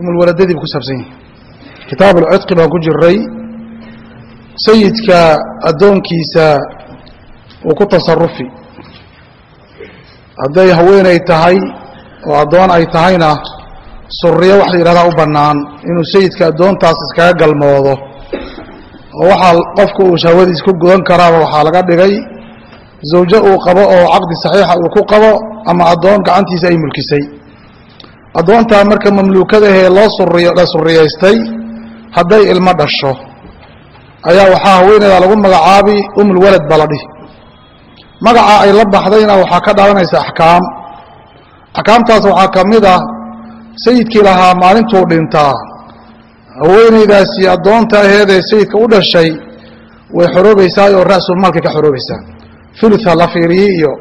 umulwaladadii bu ku saabsan yahay. Kitaab ulcidqi baan ku jiray sayidka addoonkiisa uu ku tasarufi hadday haweenay tahay oo addoon ay tahayna suriyo wax la yidhahdaa u bannaan inuu sayidka addoontaas iskaga galmoodo. Oo waxaa qofku uu shahwadiis ku gudan karaaba waxaa laga dhigay zawjo uu qabo oo caqdi saxiixa uu ku qabo ama addoon gacantiisa ay mulkisay addoontaa marka mamluukadahee loo suriyo la suriyaystay hadday ilmo dhasho ayaa waxaa haweeneyda lagu magacaabi umulwalad baa la dhihi. Magaca ay la baxdayna waxaa ka dhalanaysa axkaam. Axkaamtaas waxaa ka mid ah sayidkii lahaa maalintuu dhintaa. Haweeneydaasi addoonta aheedee sayidka u dhashay way xoroobaysaa oo ra'sul maalkay ka xoroobaysaa uluth ha la fiiriyi iyo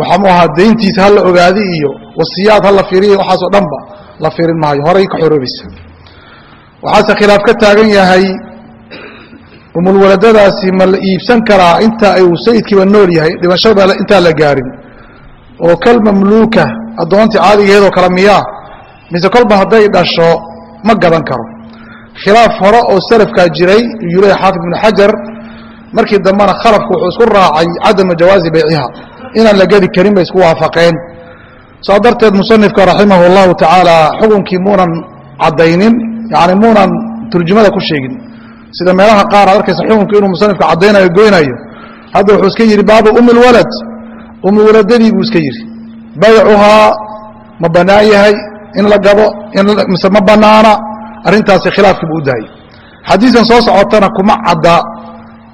waxamu ahaa dayntiisa ha la ogaadi iyo wasiyaad ha la fiiriyi waxaasoo dhanba la fiirin maayo. Horay ka xoroobaysa waxaase khilaaf ka taagan yahay umulwaladadaasi ma la iibsan karaa inta uu sayidkiiba nool yahay. Dhimashada intaa la gaarin. Oo kal mamluuka addoontii caadigeedoo kale miyaa. Mise kolba hadday dhasho ma gadan karo. Khilaaf hore oo salafkaa jiray yuu leeyahy xaafid ibnu xajar markii dambena khalafku wuxuu isku raacay cadama jawaazi bayciha inaan la gedi karin bay isku waafaqeen. Saa darteed musanifka raximah اllahu tacaala xukunkii muunan caddaynin yani muunan turjumada ku sheegin. Sida meelaha qaar aad arkaysa xukunku inuu musanifka caddaynayo goynayo hadda wuxuu iska yidhi baabu umi lwalad umulwaladadii buu iska yidhi. Baycuhaa ma bannaan yahay in la gabo mise ma bannaana. Arrintaasi khilaafkii buu u daayay xadiiskan soo socotana kuma cadda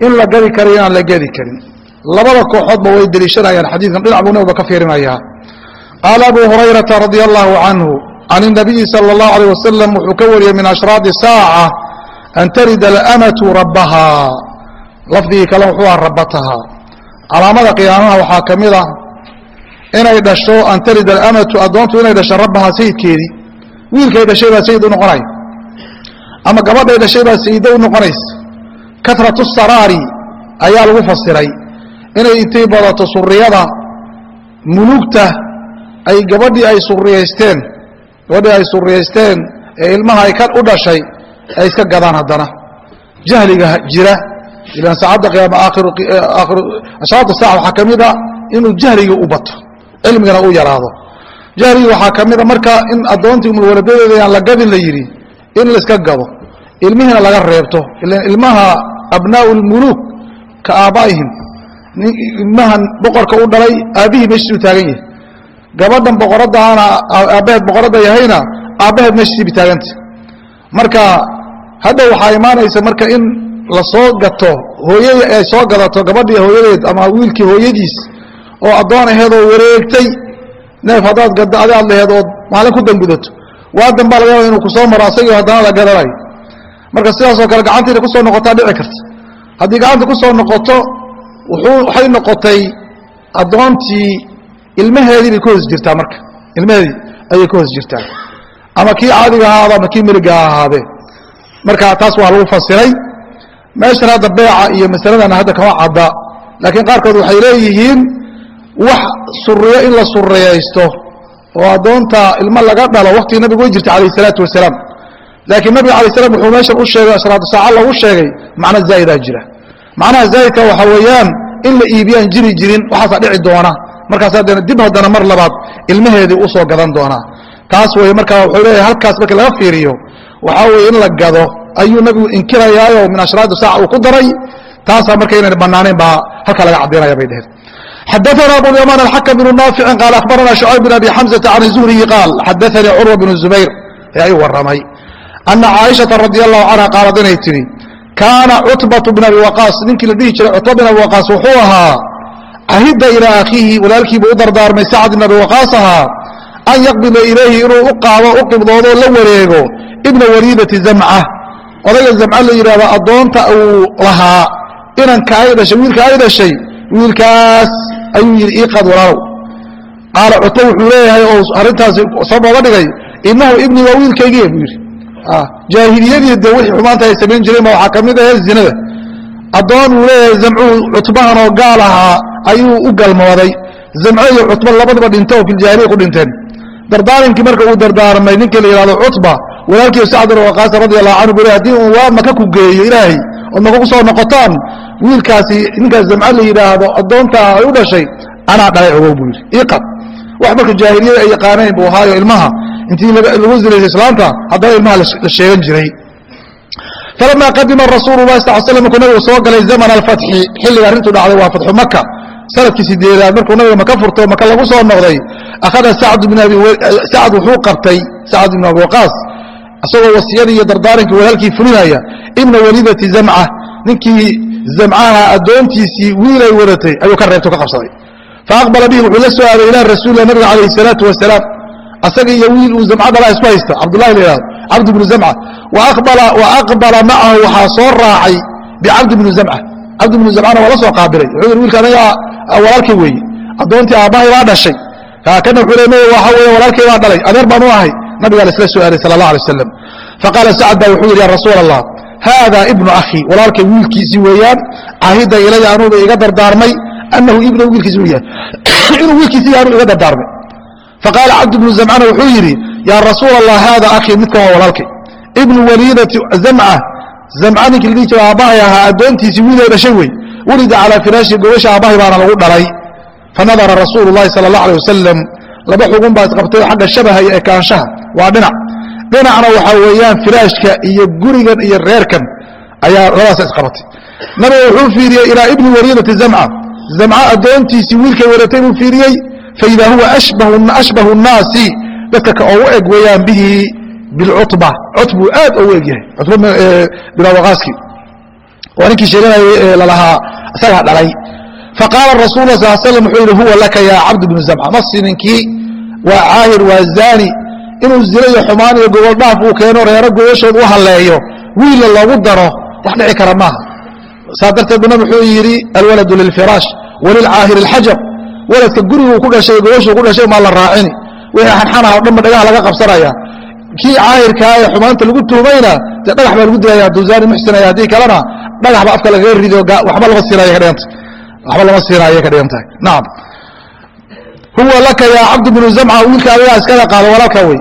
in la gadi karayo inaan la gedi karin labada kooxoodba way deliishanayan xadiikan dhinac buu nabiga ka fiirinayaa. Qaala abu hurayrata radia allahu canhu can inabiyi sala allahu aleyh wasalam wuxuu ka wariyey min ashraadi saaca an tarida alamatu rabbaha. Lafdigii kale wuxuu aha rabatahaa calaamada qiyaamaha waxaa ka mid ah inay dhasho an tarid alamatu addoontu inay dhasho rabbahaa sayidkeedii. Wiilkay dhashay baa sayid u noqonaya ama gabadhay dhashay baa sayida u noqonaysa. Karatu saraari ayaa lagu fasiray inay intay badato suriyada mulugta ay gabadhii ay suriyaysteen gabadhii ay suriyaysteen ee ilmaha ay ka u dhashay ay iska gadaan haddana. Jahliga jira. Ilan saacadda qiyaama ashraatu saaca waxaa ka mid a inuu jahligii u bato cilmigana u yaraado. Jahligii waxaa ka mid a marka in addoontii umulwaladadeeda yaan la gadin la yidhi in la iska gado ilmihiina laga reebto ilan ilmaha abnaau lmuluuk ka aabbaa'ihim ilmahan boqorka u dhalay aabbihii meeshiisuu taagan yahay. Gabadhan boqoraddaana aabbaheed boqoradda yahayna aabbaheed meeshiisiiba taaganta marka hadda waxaa imaanaysa marka in la soo gato hooyadii ay soo gadato gabadhii hooyadeed ama wiilkii hooyadiis oo addoon aheedoo wareegtay neef haddaad gaddo adi aad laheed ood maalin ku dangudato waadan baa laga yaaba inuu ku soo maro asagii haddana la gadanayo. Marka sidaasoo kale gacantiina ku soo noqotaa dhici karta. Haddii gacanta ku soo noqoto waxay noqotay addoontii ilmaheedii bay ka hoos jirtaa marka. Ilmaheedii ayay ka hoos jirtaa. Ama kii caadiga ahaado ama kii meliga ha ahaadee marka taas waa lagu fasiray. Meeshan hadda beeca iyo masaladana hadda kama cadda. Laakiin qaarkood waxay leeyihiin wax suriyo in la suriyaysto oo addoonta ilmo laga dhalo waktigii nabigu way jirtay calayh isalaatu wasalaam. Laakiin nabiga alay slam wuxuu meeshan u sheegay ashraatu saaca loogu sheegay macno zaa'idaa jira macnaha zaa'idka waxaa weeyaan in la iibiyaan jiri jirin waxaasaa dhici doona markaas haddana dib haddana mar labaad ilmaheedii usoo gadan doonaa taas wey markaa wuxuu leeyahay halkaas markii laga fiiriyo waxaa weye in la gado ayuu nabigu inkirayaayo min ashraadi saaca uu ku daray taasaa marka inayna banaanayn baa halkaa laga caddaynaya bay dheheen xadaثna abulyamaan alxakm bnu naaficin qaal akhbarana شhucayb bn abi xamزata can zuhriyi qaal xadaثanii curwa bnu zubayr ee ay warramay ana caaishaةa radi allahu canha qaalad inay tidhi kaana cutbaةu bn abi waqaas ninkii la dhihi jiray cutba bn abi waqaas wuxuu ahaa cahida ilaa akhiihi walaalkiibuu u dardaarmay sacd bn abi waqaas ahaa an yaqbida ilayhi inuu u qaado u qibdoodo la wareego ibna waliidati zamca. Odayga zamca la yidhahdo addoonta uu lahaa inanka ay dhashay wiilka ay dhashay wiilkaas ayuu yidhi ii qad walaalow. Qaala cuto wuxuu leeyahay oo arrintaasi sabab oga dhigay inahu ibnii waa wiilkaygiye buu yidhi jaahiliyadii de wixii xumaanta ay samayn jireen ba waxaa ka mid ahee zinada. Addoon uu leeyahay zamcuu cutbahan oo gaal ahaa ayuu u galmooday. Zamco iyo cutba labadaba dhinto oo filjaahiliya ku dhinteen. Dardaarinkii marka uu dardaarmay ninkii la yidhahdo cutba walaalkii sacd bin waqaas radi allahu canhu buri haddii uu waa maka ku geeyo ilaahay ood maka ku soo noqotaan wiilkaasi ninkaas zamca la yidhaahdo addoontaa ay u dhashay anaa dhalay ogow buu yidhi. Iqad wax marka jaahiliyada ay yaqaaneen buu ahaayo ilmaha intii lagu zinaysay islaanta haddana ilmaha la sheegan jiray. Falama qadima rasuulu lahi sal slam markuu nabigu soo galay zaman alfatxi xilliga arrintu dhacday waa fatxu maka sannadkii sideedaad markuu nabiga maka furto maka lagu soo noqday akhada sacd wuxuu qabtay sacd ibn abi waqaas isagoo wasiyadii iyo dardaarankii walaalkii fulinaya ibna walidati zamca. Ninkii zamcaha addoontiisii wiilay wadatay ayuu ka reebto ka qabsaday. Faaqbala bihi wuxuu la soo aaday ilaa rasuulilah nabiga calayh salaatu wasalaam asaga iyo wiil uu zamca dhalaa isku haysta cabdullahi la yihahdo cabdi bnu zamca. Wa aqbala macahu waxaa soo raacay bicabdi bnu zamca. Cabdi bnu zamcana waa la soo qaabilay. Wuxuu yidhi wiilka anaga walaalkay weeye addoontii aabbahay baa dhashay. Kana wuxuu le waxa weeye walaalkay baa dhalay. Adeer baan u ahay nabigaa la isla soo aaday sala allah alay wasalam faqaala sacad baa wuxuu yidhi ya rasuul allah haada ibnu akhii walaalkay wiilkiisii weeyaan caahidda ilaya anuuba iga dardaarmay anahu ibnu wiilkiisi inuu wiilkiisi yaanu iga dardaarmay faqaala cabd bnu zamcana wuxuu yidhi yaa rasuul allah haada akhii midkan waa walaalkay ibnu waliidati zamca zamca ninkii ladhihi jira aabbahay ahaa addoontiisii wiilay dhashay wey wulida calaa firaashi gobasha aabbahay baana lagu dhalay fanadara rasuulu llahi sala allah alay wasalam laba xugun baa isqabtay xagga shabaha iyo ekaanshaha waa dhinac dhinacna waxaa weeyaan firaashka iyo gurigan iyo reerkan ayaa labadaas isqabatay nabiga wuxuu fiiriyey ilaa ibni waliidati zamca zamca addoontiisii wiilkay wadatay buu fiiriyey faida huwa ashbahu nnaasi dadka ka ogu eg weeyaan bihi bilcutba cutbuu aad ogu eg yahay cutba bilawaqaaski waa ninkii sheeganayay lalahaa isagaa dhalay faqaala rasul la sal slam wuxuu yidhi huwa laka yaa cabd bnu zamca ma sininkii waa caahir waa zaani inuu zina iyo xumaan iyo goboldhaaf uu keeno reero gogoshood u halleeyo wiilla loogu daro wax dhici kara maaha saa darteed bu nab wuxuu yidhi alwaladu lilfiraash walilcaahiri alxajar waladka guriguu ku dhashay gogashuu ku dhashay maa la raacini wixii xanxanaha o dhanba dhagaha laga qabsanaya kii caahirkaa ee xumaanta lagu tuumayna dee dhagax baa lagu dilaya hadduu zaani muxsinaya haddii kalena dhagax baa afka lagaga rido waxba lama siinaya ka dhigan tahay nacam huwa laka yaa cabdu bnu zamca wiilka adigaa iskaga qaado walaalka wey.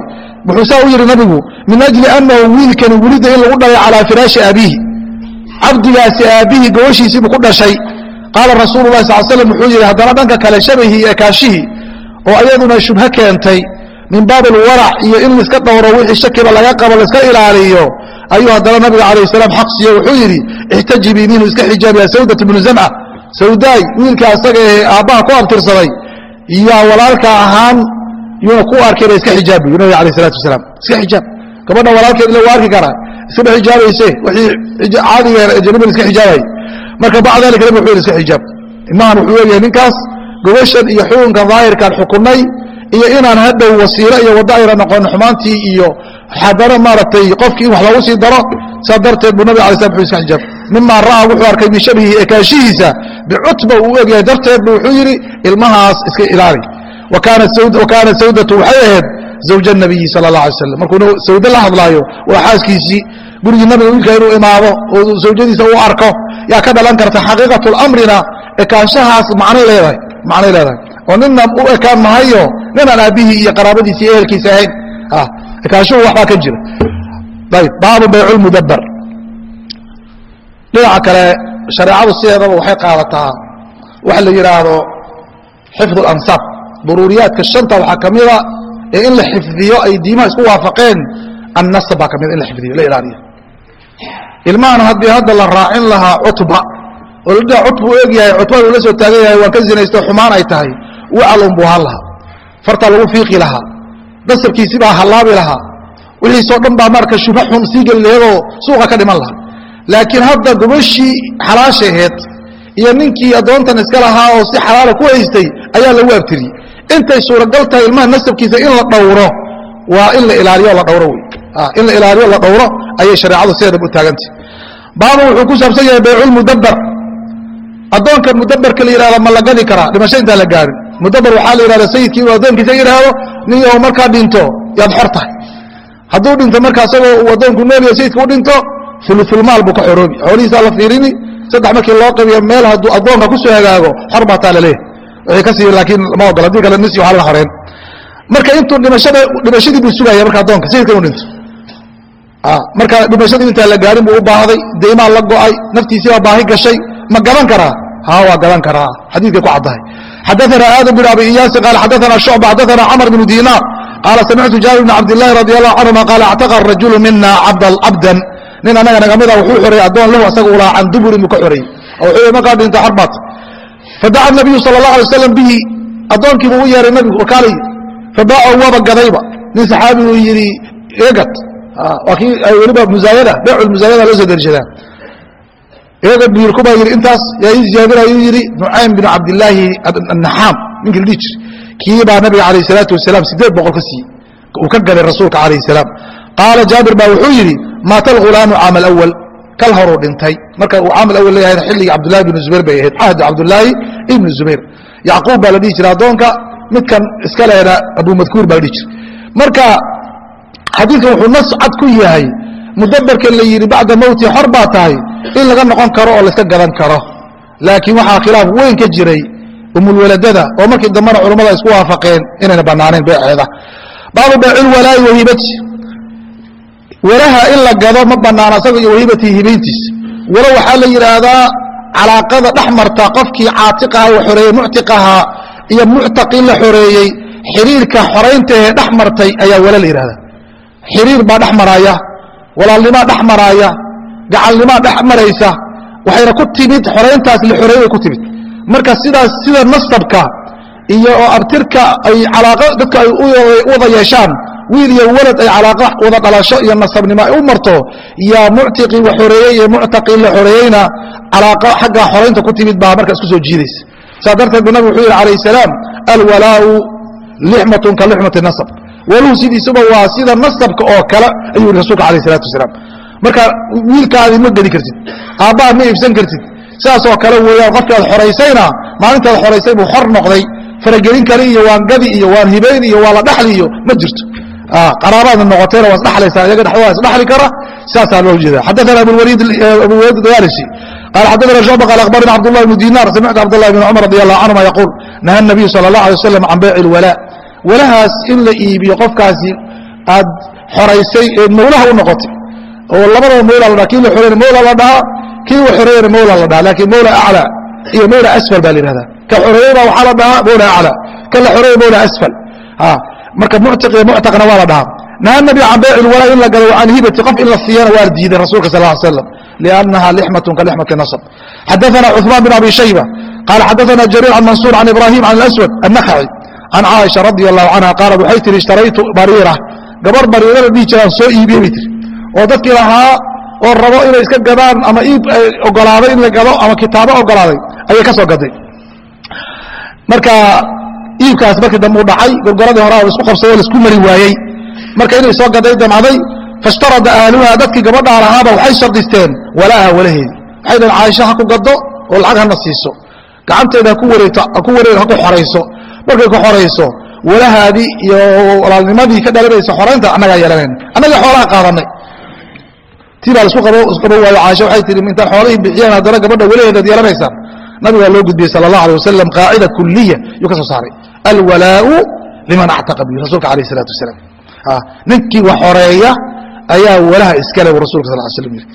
Wuxuu saa u yidhi nabigu min ajli annahu wiilkani welida in lagu dhalay calaa firaashi aabihi. Cabdigaasi aabbihii gobashiisiibuu ku dhashay qaala rasuulu lahi sal slam wuxuu yidhi haddana dhanka kale shabahii ekaashihii oo ayaduna shubho keentay min baab alwarac iyo in laiska dhowro wixii shakiba laga qabo laiska ilaaliyo ayuu haddana nabiga calayh salaam xaq siiye wuxuu yidhi ixtajibii minhu iska xijaabiya sawdat bnu zamca sawdaay wiilka asaga ee aabbaha ku abtirsaday yaa walaalka ahaan yuuna ku arkayna iska xijaabi yu nabig alayh salatu wasalaam iska xijaab gabadha walaalkeed ila waa arki karaa iskaba xijaabayse wixii caadiga ajanabiga iska xijaabay marka bacd dalika nabig wuxuu iska xijaab. Ilmahan wuxuu leeyahay ninkaas gobashan iyo xukunkan daahirkaan xukunay iyo inaan hadhow wasiilo iyo waddo ayna noqon xumaantii iyo haddana maaragtay qofkii in wax loogu sii daro saa darteed buu nabig alay slam wuxuu iska xijaab. Mimaa ra'aa wuxuu arkay min shabihi ekaashihiisa bicutba uu egyahay darteed bu wuxuu yidhi ilmahaas iska ilaali. Wa kaanat sawdatu waxay ahayd zawja nabiyi sala allah alay slam markuu sawde la hadlaayo waa xaaskiisii gurigii nabiga wiilka inuu imaado oo zawjadiisa u arko yaa ka dhalan karta xaqiiqatu lamrina ekaanshahaas macnay leedahay macnay leedahay. Oo nina u ekaan mahayo ninaan aabbihii iyo qaraabadiisi iyo ehelkiisa ahayn. Ekaanshuhu waxbaa ka jira. Ayb baabu bayculmudabar dhinaca kale shareecadu sideedaba waxay qaadataa waxa la yidhaahdo xifdu alansaab duruuriyaadka shanta waxaa ka mida ee in la xifdiyo ay diimaha isku waafaqeen annasab baa ka mida in la xifdiyo la ilaaliyo ilmahan haddii hadda la raacin lahaa cutba oo la dhaha cutba u eg yahay cutbada uu la soo taagan yahay waan ka zinaysto xumaan ay tahay wacal unbuu ahaan lahaa. Fartaa lagu fiiqi lahaa dasabkiisi baa hallaabi lahaa wixiisoo dhan baa marka shubha xun sii geli laheedoo suuqa ka dhiman lahaa. Laakiin hadda gobashii xalaashaheed iyo ninkii addoontan iska lahaa oo si xalaala ku haystay ayaa lagu abtiriyey intay suuragal tahay ilmaha nasabkiisa in la dhowro waa in la ilaaliyo la dhowro wey in la ilaaliyo la dhowro ayay shareecadu sideedaba u taagantah baaba wuxuu ku saabsan yahay bayculmudabar addoonkan mudabarka la yihahdo ma la gadi karaa dhimasho intaan la gaarin. Mudabar waxaa la yihahda sayidkii inuu addoonkiisa yidhaahdo nin yahow markaa dhinto yaad xor tahay. Hadduu dhinto markaa isagoo uu addoonku noolya sayidka u dhinto uluulmaal buu ka xoroobi xoolihiisaa la fiirini saddex markii loo qabiyo meel hadduu addoonka ku soo hagaago xor baa taa laleeyahy wixii ka sii laakiin lama ogola haddii kale nisi waxaa laga xoreen. Marka intuu dhimashada dhimashadii buu sugaya marka addoonka sayidka inuu dhinto marka dhimashadii intaan la gaarin buu u baahday deymaa la go'ay naftiisii baa baahi gashay ma gadan karaa? Ha waa gadan karaa. Xadiikay ku caddahay. Xadaana aadam bin abi iyaasi qaal xadaana shucba xadaana camr bnu diinaar qaala samictu jaabir bn cabdillahi radi allahu canhuma qaala actaqa rajulu mina cabdan nin annaga nagamida wuxuu xoreeyey addoon lahu asaga ulaa can duburin buu ka xoreeyey oo wuxuu markaa dhinta xorbaat fadaca nabiyu sala allah alay wasalam bihi addoonkii buu u yeeray nabigu wakaalay fabaacahu waaba gadayba. Nin saxaabi uu yidhi eegad waa kii weliba musaayada beecul musaayada loo soo dariishadaa eegad buu yidhi kubaa yidhi intaas yaa ii ziyaadinayuu yidhi nucaym bin cabdillaahi annaxaam ninkii la dhihi jiray. Kii baa nabiga calayh salaatu wasalaam siddeed boqol ka siiyey uu ka gaday rasuulka calayh salaam. Qaala jaabir baa wuxuu yidhi maata alghulaamu caama alawal kal horuu dhintay. Marka uu caam alawal leeyahayna xilligii cabdullahi ibnu zubayr bay ahayd cahdu cabdullaahi ibnu zubayr. Yacquub baa la dhihi jira addoonka midkan iska lehna abumadkuur baa la dhihi jira marka xadiidkan wuxuu nas cad ku yahay. Mudabarka la yidhi bacda mowti xor baa tahay in laga noqon karo oo layska gadan karo. Laakiin waxaa khilaaf weyn ka jiray umulwaladada oo markii dambena culammada isku waafaqeen inayna bannaanayn beeceeda. Baabu beecilwalaa'i wahibati walaha in la gado ma banaana asaga iyo wahibatii hibayntiis walo waxaa la yidhaahdaa calaaqada dhex marta qofkii caatiqaha wa xoreeyey muctiqahaa iyo muctaqii la xoreeyey xiriirka xorayntaee dhex martay ayaa wala la yidhahdaa xiriir baa dhex maraaya walaalnimaa dhex maraaya gacalnimaa dhex maraysa waxayna ku timid xorayntaas la xoreeyey bay ku timid. Marka sidaas sida nasabka iyo oo abtirka ay calaaqa dadka ay u wada yeeshaan wiil iyo walad ay calaaqa wada dhalasho iyo nasabnimo ay u marto yaa muctiqii la xoreeyey iyo muctaqii la xoreeyeyna calaaqa xagga xoraynta ku timid baa marka isku soo jiidaysa. Saa darteed bu nabig wuxuu yidhi calayh salaam alwalaau lixmatun ka lixmati nasab waluhu sidiisuba waa sida nasabka oo kale ayuu yihi rasulka alayh salatu wasalaam marka wiilkaadii ma gedi kartid aabbaha ma iibsan kartid sidaasoo kale weeyaan qofkii aad xoraysayna maalintaad xoraysay buu xor noqday faragelin kale iyo waan gadi iyo waan hibayn iyo waa la dhaxli iyo ma jirto qaraabaadna noqotayna waa isdhaxlaysaa iyaga dhexdooda isdhaxli kara sidaasaa loo jeeda xadaana abulwaliid abuwaliid dayaalisi قال xadثna شعبة قال أخبرna cبدالله بن dinar سمعت cبدالله بن cمر رضي الله عنهma يقول نهى النبي صلى الله عليه وسلم عن بيع الولاء walahaas in la iibiyo qofkaasi aad xoraysay ee mawlaha u noqotay. Oo labadaba mawla la dhaha kii la xoreeyna mawla la dhahaa kii wa xoreeyana mawla la dhaha laakiin mawla aclaa iyo mawla asfal baa la yidhahdaa. Ka xoreeyeyba waxaa la dhahaa mawla aclaa ka la xoreeyey mawla asfal. Marka muctiq iyo muctaqna waa la dhahaa. Naha nabi can beyci lwalaa in la galo can hibati qof in la siiyana waa diiday rasuulka sal l slam liannaha lixmatun ka lixmati nasr xadaana cuثmaan bin abi shayba. Qaala xadaana jariir can mansuur can ibrahim can اlaswad annakhaci can caaisha radi allahu canha qaalat waxay tihi ishtaraytu bariira gabar bariira la dhihi jiraan soo iibiyey bay tihi oo dadkii lahaa oo rabo inay iska gadaan ama iib ogolaaday in la gado ama kitaabo ogolaaday ayay ka gaday marka iibkaas markii dambe dhacay gorgoradii hore isku qabsado la isku mari waayey marka inay soo gaday damcday fashtarada ahluha dadkii gabadhaa lahaaba waxay shardisteen walaaha walaheedi waxay dhaheen caaisha ha ku gado oo lacag hana siiso gacanteeda haku wareeg haku xorayso markay ku xorayso walahaadii iyo walaalnimadii ka dhalanaysa xoraynta annagaa yeelanayna annaga xoolaha qaadanay. Tii baa la isku isqabo waayo caaisha waxay tihi intaan xoolihii bixiyeen haddana gabadha walaheedaad yeelanaysaan nabigaa loo gudbiyey sala allah alay wasalam qaacida kuliya yuu ka soo saaray. Alwalaau liman actaqa bihi rasulka alayh isalaatu wasalaam. Ninkii wax xoreeya ayaa walaha iskale bu rasulka sal slam yiri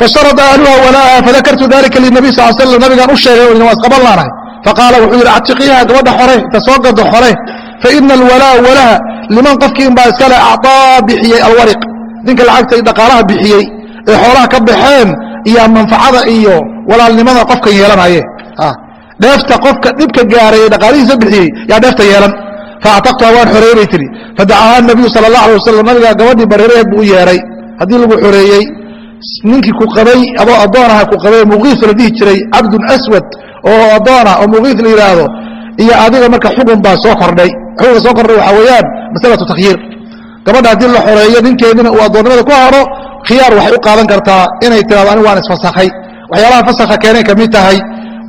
fasharada ahluha walaaha fadakartu dalika linabiy sal slam nabigaan u sheegay waa isqaban laanahay faqaala wuxuu yidhi actiqiiha gabadha xore inta soo gado xore faina alwalaa walaha liman qofkii inbaa iskale acطaa bixiyey alwariq ninka lacagta dhaqaalaha bixiyey ee xoolaha ka baxeen iyo manfacada iyo walaalnimada qofkan yeelanaye dheefta qofka dhibka gaaray ee dhaqaalihiisa bixiyey yaa dheefta yeelan faactaqtuha waan xoreeyey bay tihi fadacaha nabiyu sala allah alay wasalam nabigaa gabadhii bareeraheed buu u yeeray haddii lagu xoreeyey ninkii ku qabay addoonaha ku qabay muqiis la dhihi jiray cabdun aswad oo addoona oo muqiis la yidhaahdo iyo adiga marka xukun baa soo kordhay. Xukunka soo kordhay waxaa weeyaan masalatu takhyiir gabadha haddii la xoreeyo ninkeedina uu addoonnimada ku haro khiyaar waxay u qaadan kartaa inay tirahdo anigu waan isfasakhay waxyaalaha fasakha keenay ka mid tahay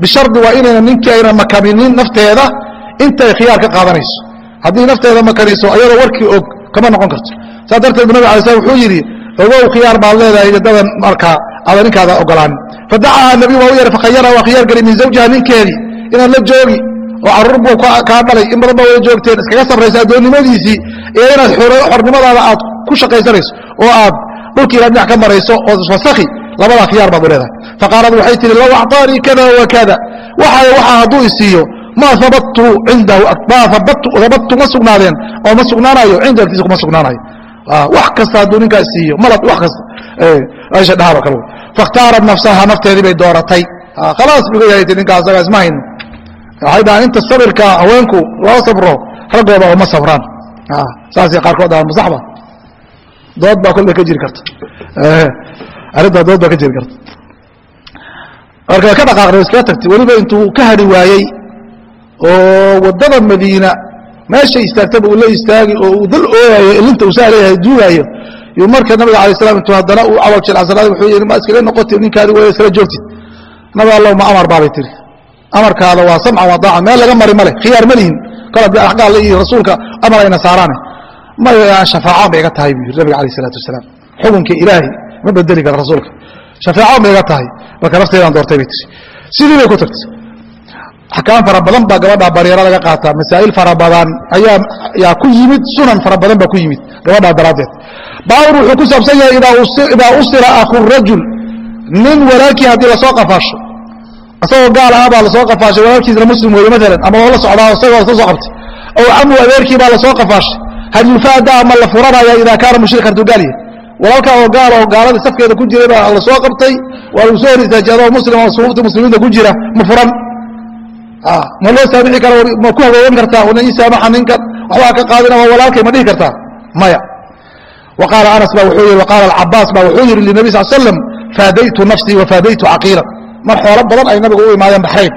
bishardi waa inayna ninkii ayna makaminin nafteeda intay khiyaar ka qaadanayso. Haddii nafteeda makaniso ayadoo warkii og kama noqon karto. Saas darteed bu nabig alay slam wuxuu yidhi ogow khiyaar baad leedahay dadan markaa aada ninkaada ogolaanin fadacaha nabiyu waa u yeehay fakhayara waa khiyaar geli min zawjiha ninkeedii inaad la joogi oo carruur buu kaa dhalay in badan baa wada joogteen iskaga sabraysa addoonnimadiisii iyo inaad xornimadaada aad ku shaqaysanayso oo aad dhulkii inaad dhinac ka marayso oo isfasakhi labadaa khiyaar baad u leedahay. Faqaalad waxay tihi low acطaanii kada wakada waxa waxa hadduu isiiyo ma abatu cindahu ma abadtu ma sugnaadeen oo ma sugnaanayo cinda agtiisa kuma sugnaanayo wax kasta hadduu ninkaa isiiyo malab wax kasta. Aisha dhahaba kale fakhtaarat nafsaha nafteedii bay dooratay. Khalaas buga yahay ninkaa asaga isma hayno waxay dhahaan inta sabirka haweenku loo sabro raggooda uma sabraan. Saasay qaarkood dhahaan masaxba dood baa kolba ka jiri karta arrintaa dood baa ka jiri karta marka way ka dhaqaaqday iskaga tagtay weliba intuu ka hari waayey oo waddada madiina meeshay istaagtaba uu la istaagi oo uu dal ooyayo ilinta uu saa leeyahay duugaayo. Yuu marka nabiga alay slam intuu haddana uu cawal jilcsanaaday wuxuu yidhi ma iskaga noqotid ninkaadi way iskala joogtid. Nabi allow ma amar baabay tiri. Amarkaada waa samcan waa daacan meel laga mari male khiyaar ma lihin. Kol haddii axgaalla iyo rasuulka amar ayna saaraane. Maya shafaacan bay iga tahay buu yidhi nabiga alayh isalaatu wasalaam. Xukunka ilaahay ma bedeli kara rasuulka. Shafaacan bay iga tahay marka nafteedaan doortay bay tiri. Sidii bay ku tagtay axkaam fara badan baa gabadha baryaro laga qaataa masaa'il fara badan ayaa yaa ku yimid sunan fara badan baa ku yimid gabadhaa daraaddeed. Baabur wuxuu ku saabsan yahay idaa usira akhu rajul nin walaalkii haddii la soo qafaasho. Isagoo gaal ah baa la soo qafaashay walaalkiisna muslim weeye maalan ama waa la socdaa isagoo la soo qabtay ow camu adeerkii baa la soo qafaashay. Hal yufaada ama la furanaya idaa kaana mushrik hadduu gaal yahay? Walaalka oo gaal oo gaalada safkeeda ku jiray baa la soo qabtay. Waa lagu soo hor istaajiyay adoo muslim oo sufuufta muslimiinta ku jira ma furan ma loo saamixi kara ma ku hagoogan kartaa wana ii saamaxa ninkan waxbaa ka qaadina waa walaalkay ma dhihi kartaa? Maya. Wa qaala anas ba wuxuu yihi waqaala alcabaas ba wuxuu yihi linabi sal slam faadaytu nafsii wa faadaytu caqiila. Mar xoolo badan ay nabiga u imaadeen baxrayn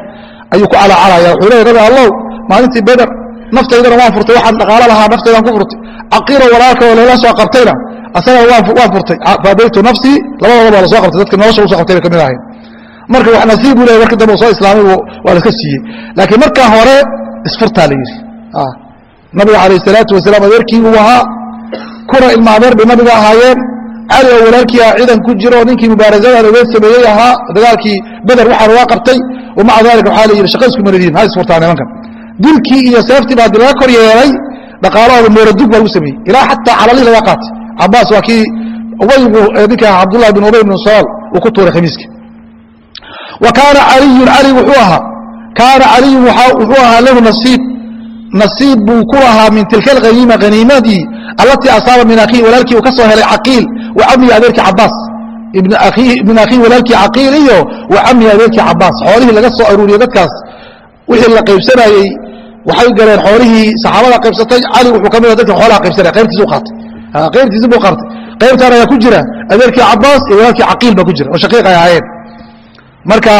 ayuu ku calacalaya wuxuu leey nabi allow maalintii beder naftaydana waan furtay waxaan dhaqaalo lahaa naftaydaan ku furtay. Caqiilo walaalka oo lala soo qabtayna asagana waan furtay. Faadaytu nafsii labadooda baa la soo qabtay dadka nolosha u soo qabtay bay ka mid ahayn marka wax nasiib buu leey marki dambe soo islaamay waa laska siiyey. Laakiin markaa hore isfurtaa la yidhi. Nabiga calayh salaatu wasalaam adeerkii uu ahaa kuna ilma adeer bay nabiga ahaayeen. Cali oo walaalkii ah ciidan ku jiro oo ninkii mubaarasadan ogeed sameeyey ahaa dagaalkii beder waxaan waa qabtay. Wa maca dalika waxaa la yidhi shaqa isku manadiin ha isfurtaa nimankan dilkii iyo seeftii baa haddii laga kor yeelay dhaqaalahooda mooradug baa lagu sameeyey. Ilaa xataa calalii laga qaatay. Cabaas waa kii ubaygu ninka cabdullahi bin ubay bin salaal uu ku tuuray khamiiska wa kaana caliyun cali wuxuu ahaa kaana caliyun wuxuu ahaa lahu nasiib. Nasiib buu ku lahaa min tilka alhaniima haniimadii allatii asaaba min akhiihi walaalkii uu ka soo helay caqiil wa camihi adeerkii cabaas ibn akhiihi walaalkii caqiil iyo wa camihi adeerkii cabaas xoolihii laga soo aruuriyey dadkaas wixii la qaybsanayey waxay galeen xoolihii saxaabada qaybsatay cali wuxuu ka mid dadka xoolaha qaybsanaya qaybtiisu qaatay. Qaybtiisi buu qaatay. Qaybtaan ayaa ku jira adeerkii cabaas iyo walaalkii caqiil baa ku jira oo shaqiiq ay ahaayeen marka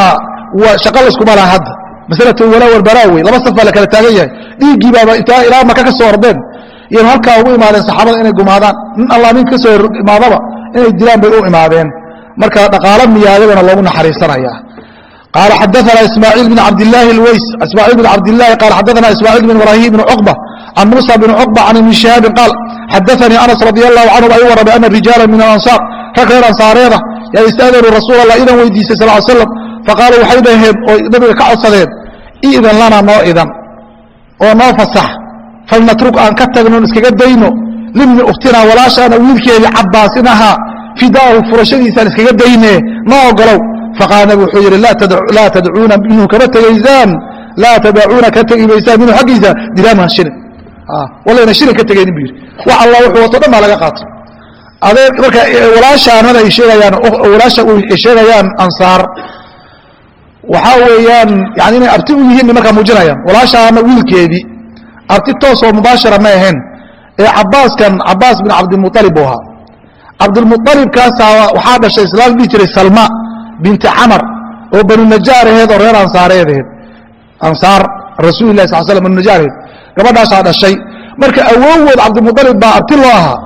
shaqa layskuma laha hadda masalatu walaa walbaraa wey laba saf baa la kala taagan yahay dhiiggii baaba intaa ilaa maka ka soo ordeen iyan halkaa ugu imaadeen saxaabada inay gumaadaan nin allah nin ka soo imaadaba inay dilaan bay u imaadeen marka dhaqaalo miyaadadana loogu naxariisanaya قال xdثna إسماعيل بن عبداللahi الwys إسماعيل بن عبداللahi قال xdثna إسماعيل بن إبراهيم بن عقبة عن موسى بن عقبة عن iبن شهاaب قال xdثني أنس رضي الله عنه ba i warramay أن رiجاaلا من الأنصاar rag reer ansaareeda ystaadanuu rasuulallah idan weydiisay sal l slam faqaalu waxay dhaheen oo nabiga ka codsadeen idan lana noo idan oo noo fasax falnatruk aan ka tagnon iskaga dayno libni ukhtina walaashaana wiilkeedii cabbaasinaha fidaahu furashadiisaan iskaga daynee noo ogolow. Faqaala nabig wuxuu yidhi laa tadcuuna minhu kama tegaysaan laa tadacuuna ka tegi maysaan minhu xaggiisa diraaman shilin. Ah, Walayna shilin ka tegaynin buu yidhi. Wax allah wuxuu wato dhan baa laga qaato adeer marka walaashaanada ay sheegayaan walaasha ay sheegayaan ansaar waxaa weeyaan yani inay abti u yihiin bay markaa muujinayaan walaashaana wiilkeedii abti toosoo mubaashara ma ahayn ee cabaaskan cabaas bin cabdimualib buu ahaa. Cabdilmualibkaasaa waxaa dhashay islaam dhihi jiray salma binti camar oo banu najaar aheed oo reer ansaareed aheed ansaar rasuuli lah sal slam banu najaar aheed gabadhaasaa dhashay. Marka awowood cabdilmualib baa abti loo ahaa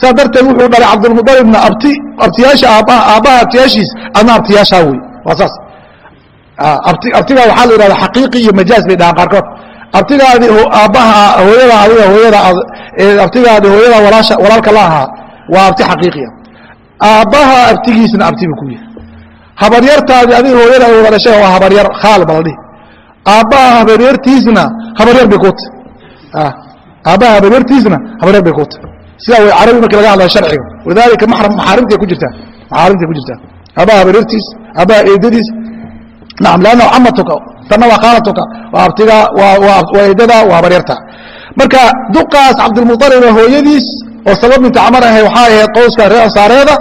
saas darteed wuxuu dhalay cabdilmualibna abti abtiyaasha aabbaha abtiyaashiis adna abtiyaashaa wey waa saas. Abtigaa waxaa la yidhahda xaqiiqi iyo majaaz bay dhahaan qaarkood. Abtigaadi aabbaha hooyada adiga hooyada abtigaadi hooyada walaasha walaalka la ahaa waa abti xaqiiqiya. Aabbaha abtigiisna abti buu ku yahay habaryartaadi adiga hooyada wada dhashay waa habaryar khaal ba la dhihi. Aabbaha habaryartiisna habaryar bay kuta aabbaha habaryartiisna habaryar bay kuta sidaa way carabi markii laga hadlaya sharciga. Walidaalika maxaarimtay ku jirtaa. Maxaarimtay ku jirtaa. Abaha habaryartiis abaha eedadiis. Naam lannahu camatuka tanna waa khaalatuka waa abtiga waa eedada waa habaryarta. Marka duqaas cabdilmuطaliba hooyadiis oo sabab bintu camar ahay waxaa ahayd qowska reer ansaareeda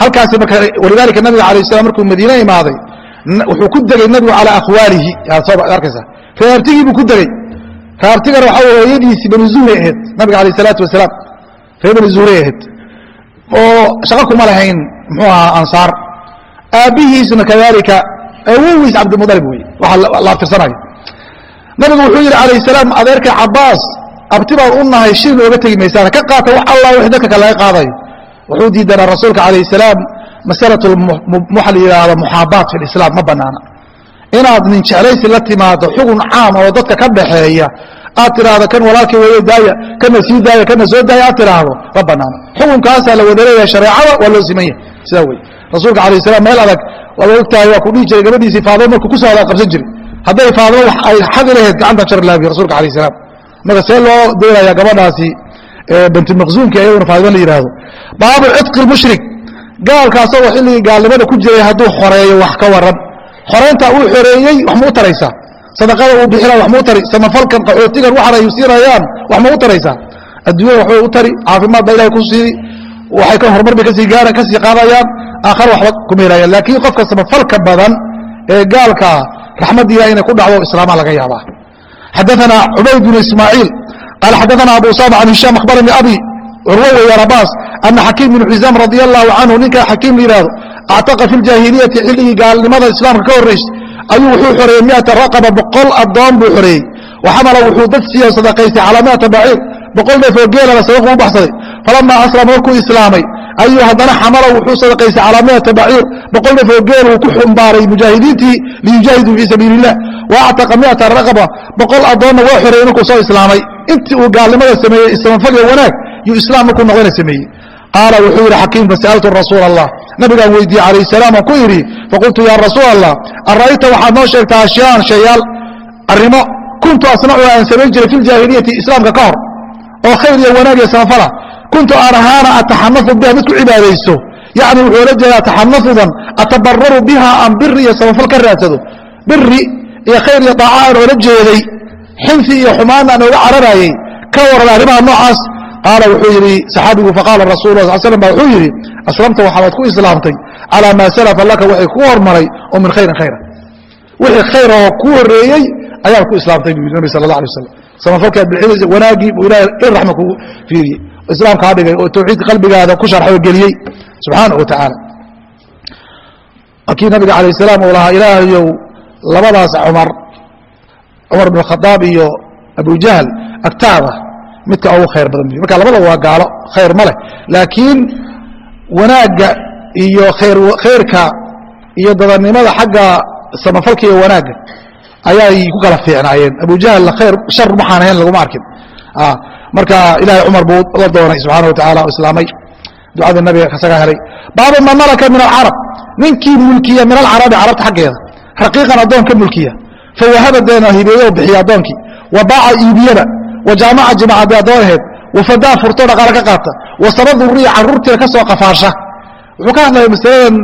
halkaasi marka walidaalika nabiga alayh salam markuu madiine imaaday wuxuu ku degey nabigu calaa akhwaalihi. Arkaysa reertigii buu ku degey reertigana waxaa hooyadiisii bani zuhray ahayd nabiga alayh salaatu wasalaam reer bani zuhray ahayd oo shaqo kuma lahayn muxuu ahaa ansaar. Aabbihiisna kadalika awowiis cabdilmualib wey waxa la aftirsanayo nabigu wuxuu yidhi calayh salaam adeerka cabaas abti baan u nahay shilin ooga tegi maysaan ka qaata wax allah wix dadka kale laga qaadayo. Wuxuu diidanaa rasuulka calayh salaam masalatu waxa la yidhaahdo muxaabaat fi lislaam ma banaana inaad nin jeclaysi la timaado xugun caam oo dadka ka dhaxeeya aad tiraahdo kan walaalkii weeye daaya kana sii daaya kana soo daaya aad tiraahdo ma banaana xukunkaasaa la wada leeyahay shareecada waa loo siman yahay sidaa wey rasuulka alayh salaam meel adag waad ogtahay waa ku dhihi jiray gabadhiisii faadimo markuu ku soo hadaad qabsan jiray. Hadday faadimo wax ay xadi lahayd gacanta jar laabiya rasuulka alayh salaam. Marka see loo doonaya gabadhaasi bantimaqsuumki ayaguna faadimo la yidhaahdo baabu cidqi lmushrik gaalka asagoo xilligii gaalnimada ku jiray hadduu xoreeyo wax ka waran. Xoreyntaa uu xoreeyey wax ma u taraysaa sadaqada uu bixina wax ma u tari. Samafalkan qaxootigan waxan ay siinayaan wax ma u taraysaa adduunyada waxbay u tari caafimaad ba ilahay ku sii waxay ka horumar bay ka sii gaara ka sii qaadayaan aakhara waxba kuma helayaan laakiin qofka samafalka badan ee gaalkaa raxmaddiila inay ku dhacdo islaama laga yaabaa. Xadaana cubayd bnu ismaaciil qaala xadaana abu usama can hishaam akhbarani abi curwo weeye rabaas ana xakiim bnu xisaam radia allahu canhu ninka xakiim la yihahdo actaqa fi ljaahiliyati xilligii gaalnimada islaamka ka horraysay ayuu wuxuu xoreeyey miata raqaba boqol addoon buu xoreeyey waxamala wuxuu dad siiya sadaqaystay calaa miata baciir boqol neef oo geelana sadaqu u baxsaday. Falamaa aslama markuu islaamay. Ayuu haddana xamala wuxuu sadaqaystay calaa miata baciir boqol neef oo geel uu ku xumbaaray mujaahidiintii liyujaahiduu fii sabiili illah wa actaqa miata raqaba boqol addoonna waa xoreeyey markuu soo islaamay. Intii uu gaalnimada sameeyey islamafal iyo wanaag yuu islaam markuu noqdana sameeyey. Qaala wuxuu yidhi xakiim fasa'altu rasuula allah nabigaan weydiiyey calayh salaam oo ku yidhi faqultu yaa rasuul allah ara'ayta waxaad noo sheegtaa ashyaan shayaal arrimo? Kuntu asnacu aan samayn jiray fi ljaahiliyati islaamka ka hor oo khayr iyo wanaag iyo samafala. Kuntu aan ahaana ataxanafu biha mid ku cibaadaysto yacni wuxuu ola jeedaa taxanafudan atabararu biha aan biri iyo samafal ka raadsado. Biri iyo khayr iyo daaca aan oola jeeday xinfi iyo xumaan aan ooga cararayey ka waran arrimaha noocaas qaala wuxuu yidhi saxaabigu faqaala rasul sal slam ba wuxuu yidhi aslamta waxaad ku islaamtay calaa maa salafa laka waxay ku hormaray oo min khayrin khayra wixii khayr oo ku horeeyey ayaad ku islaamtay buu yidhi nabi sala allah alay wasalam samafalkaad bixinaysa wanaagii buu ilahay in raxma kugu fiiriyey oo islaamkaa dhigay oo tawxiidka qalbigaada ku sharxay oo geliyey subxaanahu wa tacaala akii nabiga calayh salaam uu lahaa ilaahayow labadaas cumar cumar bn khadaab iyo abu jahl agtaada midka ugu khayr badan bu marka labadaba waa gaalo khayr ma leh. Laakiin wanaagga iyo khayrka iyo dadanimada xagga samafalka iyo wanaagga ayay ku kala fiicnaayeen. Abujahl khayr shar waxaan ahayn laguma arkin. Marka ilahay cumar buu la doonay subxaana wa tacala o islaamay. Ducada nabiga kasaga helay. Baabu man malaka min alcarab ninkii mulkiya min alcarabi carabta xaggeeda. Raqiiqan addoon ka mulkiya fawahaba deena hibeeye oo bixiya addoonkii wa baaca iibiyaba wa jaamaca jimacadee addoonheed wafadaa furto dhaqaale ka qaata. Wasaba duriya carruurteeda ka soo qafaarsha. Wuxuu ka hadlaya masaladan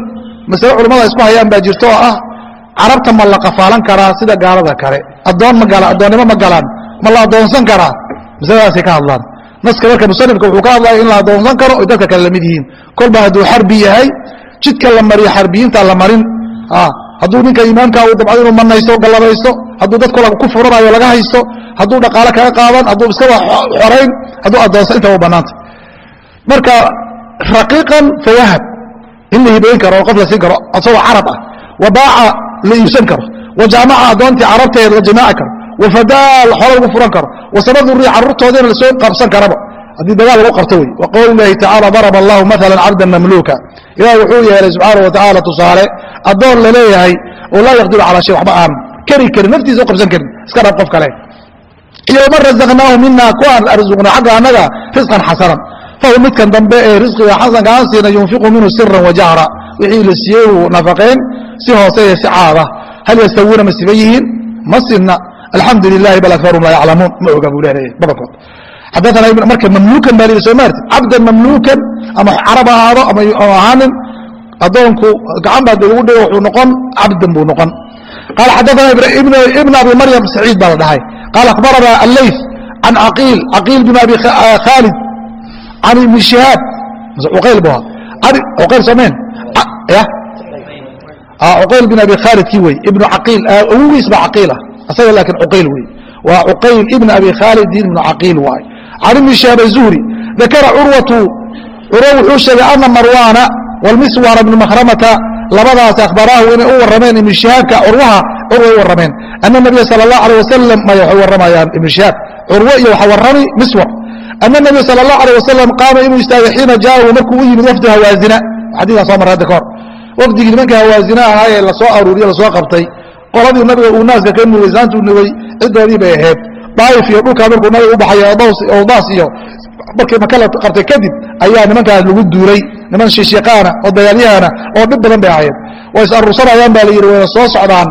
masale culimmada isku hayaan baa jirto oo ah carabta ma la qafaalan karaa sida gaalada kale. Addoon ma addoonnimo ma galaan. Ma la addoonsan karaa. Masaladaasay ka hadlaan. Naska marka musanifka wuxuu ka hadlaya in la addoonsan karo oy dadka kale la mid yihiin. Kolba hadduu xarbi yahay jidka la mariyo xarbiyiinta la marin hadduu ninka imaamka uu dabcado inuu manaysto gallabaysto hadduu dadku ku furanayo laga haysto hadduu dhaqaale kaga qaadan hadduu iskaba xorayn hadduu addoonsan intaba u bannaanta. Marka raqiiqan fawahab in la hibayn karo oo qof la siin karo asagoo carab ah wa baaca la iibsan karo wa jaamaca addoontii carabteeda la jamaaci karo wa fadaal xoola lagu furan karo wa sanaduriya carruurtoodina la soo qabsan karaba. Haddii dagaal lagu qabto wey. Wa qowli lahi tacaala daraba allahu maala cabdan mamluuka. Ilah wuxuu yeelay subxaana wa tacaala tusaale addoon la leeyahay oo laa yaqdiru calaa shay waxba aan keri karin naftiisa u qabsan karin iska dhab qof kale. Iyo man razaqnaahu mina kuwaan arsuqna xagga annaga risqan xasanan. Fahu midkan dambe ee risqiga xasanka aan siina yunfiqu minhu siran wa jahra. Wixii la siiyey uu nafaqeen si hoose iyo si caada. Hal yastawiuna ma siban yihiin? Ma sinna. Alxamdu lilahi bal akarum laa yaclamuun. Ma oga buu leeyahay badankood xadaana marka mamluukan baa lihi soo maarti cabdan mamluukan ama carab ahaado ama ahaanin adoonku gacan baa lagu dhigo wuxuu noqon cabdan buu noqon. Qaala xadaana ibn abi maryam saciid baa la dhahay. Qaala akhbarana alleyth can caqiil caqiil bin abi khaalid can ibni shihaab uqayl bu ahaa. Uqayl soomeen cuqayl bin abi khaalid kii wey ibnu caqiil awogiis ba caqiil ah asaga laakiin cuqayl wey. Waa cuqayl ibn abi khaalidin ibnu caqiil waay. Can ibni shihaab azuhri dakara curwatu curwa wuxuu sheegay ana marwaana wlmiswara bnu mahramata labadaas akhbaraahu inay u warrameen ibnu shihaabka curwaha curway u warrameen ana nabiya sala allah aleh wasalam maya waxay warramayaan ibnu shihaab curwo iyo waxa warrami miswar ana nabiya sala allah aleh wasalam qaama inuu istaagay xiina jaahu markuu u yimid wafdu hawaazina xadiikan soo marra hadda kahor wafdigii nimanka hawaazina ahaa ee la soo aruuriye la soo qabtay qoladii nabiga uu naaska ka nugay saantuu nugay ciddoodii bay ahayd daa'if iyo dhulkaa markuu nabiga u baxay odaas iyo markii maka la qabtay kadib ayaa nimankaas lagu duulay niman shiishiqaana oo dagaalyahana oo dhib badan bay ahayd way is aruursanayaan baa la yidhi wayna soo socdaan.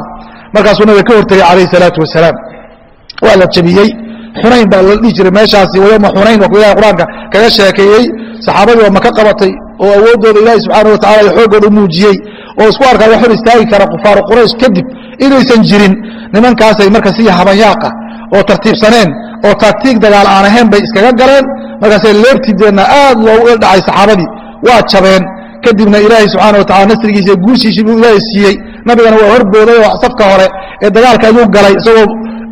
Markaasuu nabiga ka hortegay calayh salaatu wasalaam. Waa la jabiyey xunayn baa la dhihi jiray meeshaasi wayoma xunayn waa ku qur'aanka kaga sheekeeyey. Saxaabadii waa maka qabatay oo awooddooda ilaahi subxaana wa tacala xooggooda muujiyey oo isku arkaa wax hor istaagi kara kufaaru quraysh kadib inaysan jirin. Nimankaasay marka si habanyaaqa oo tartiibsaneen oo taagtiig dagaal aan ahayn bay iskaga galeen. Markaasay leebtideenna aad loogu dhacay saxaabadii waa jabeen. Kadibna ilaahay subxaana wa tacala nasrigiisa guushiisii buu ilaahay siiyey. Nabigana waa horbooday oo safka hore ee dagaalka ayuu galay isagoo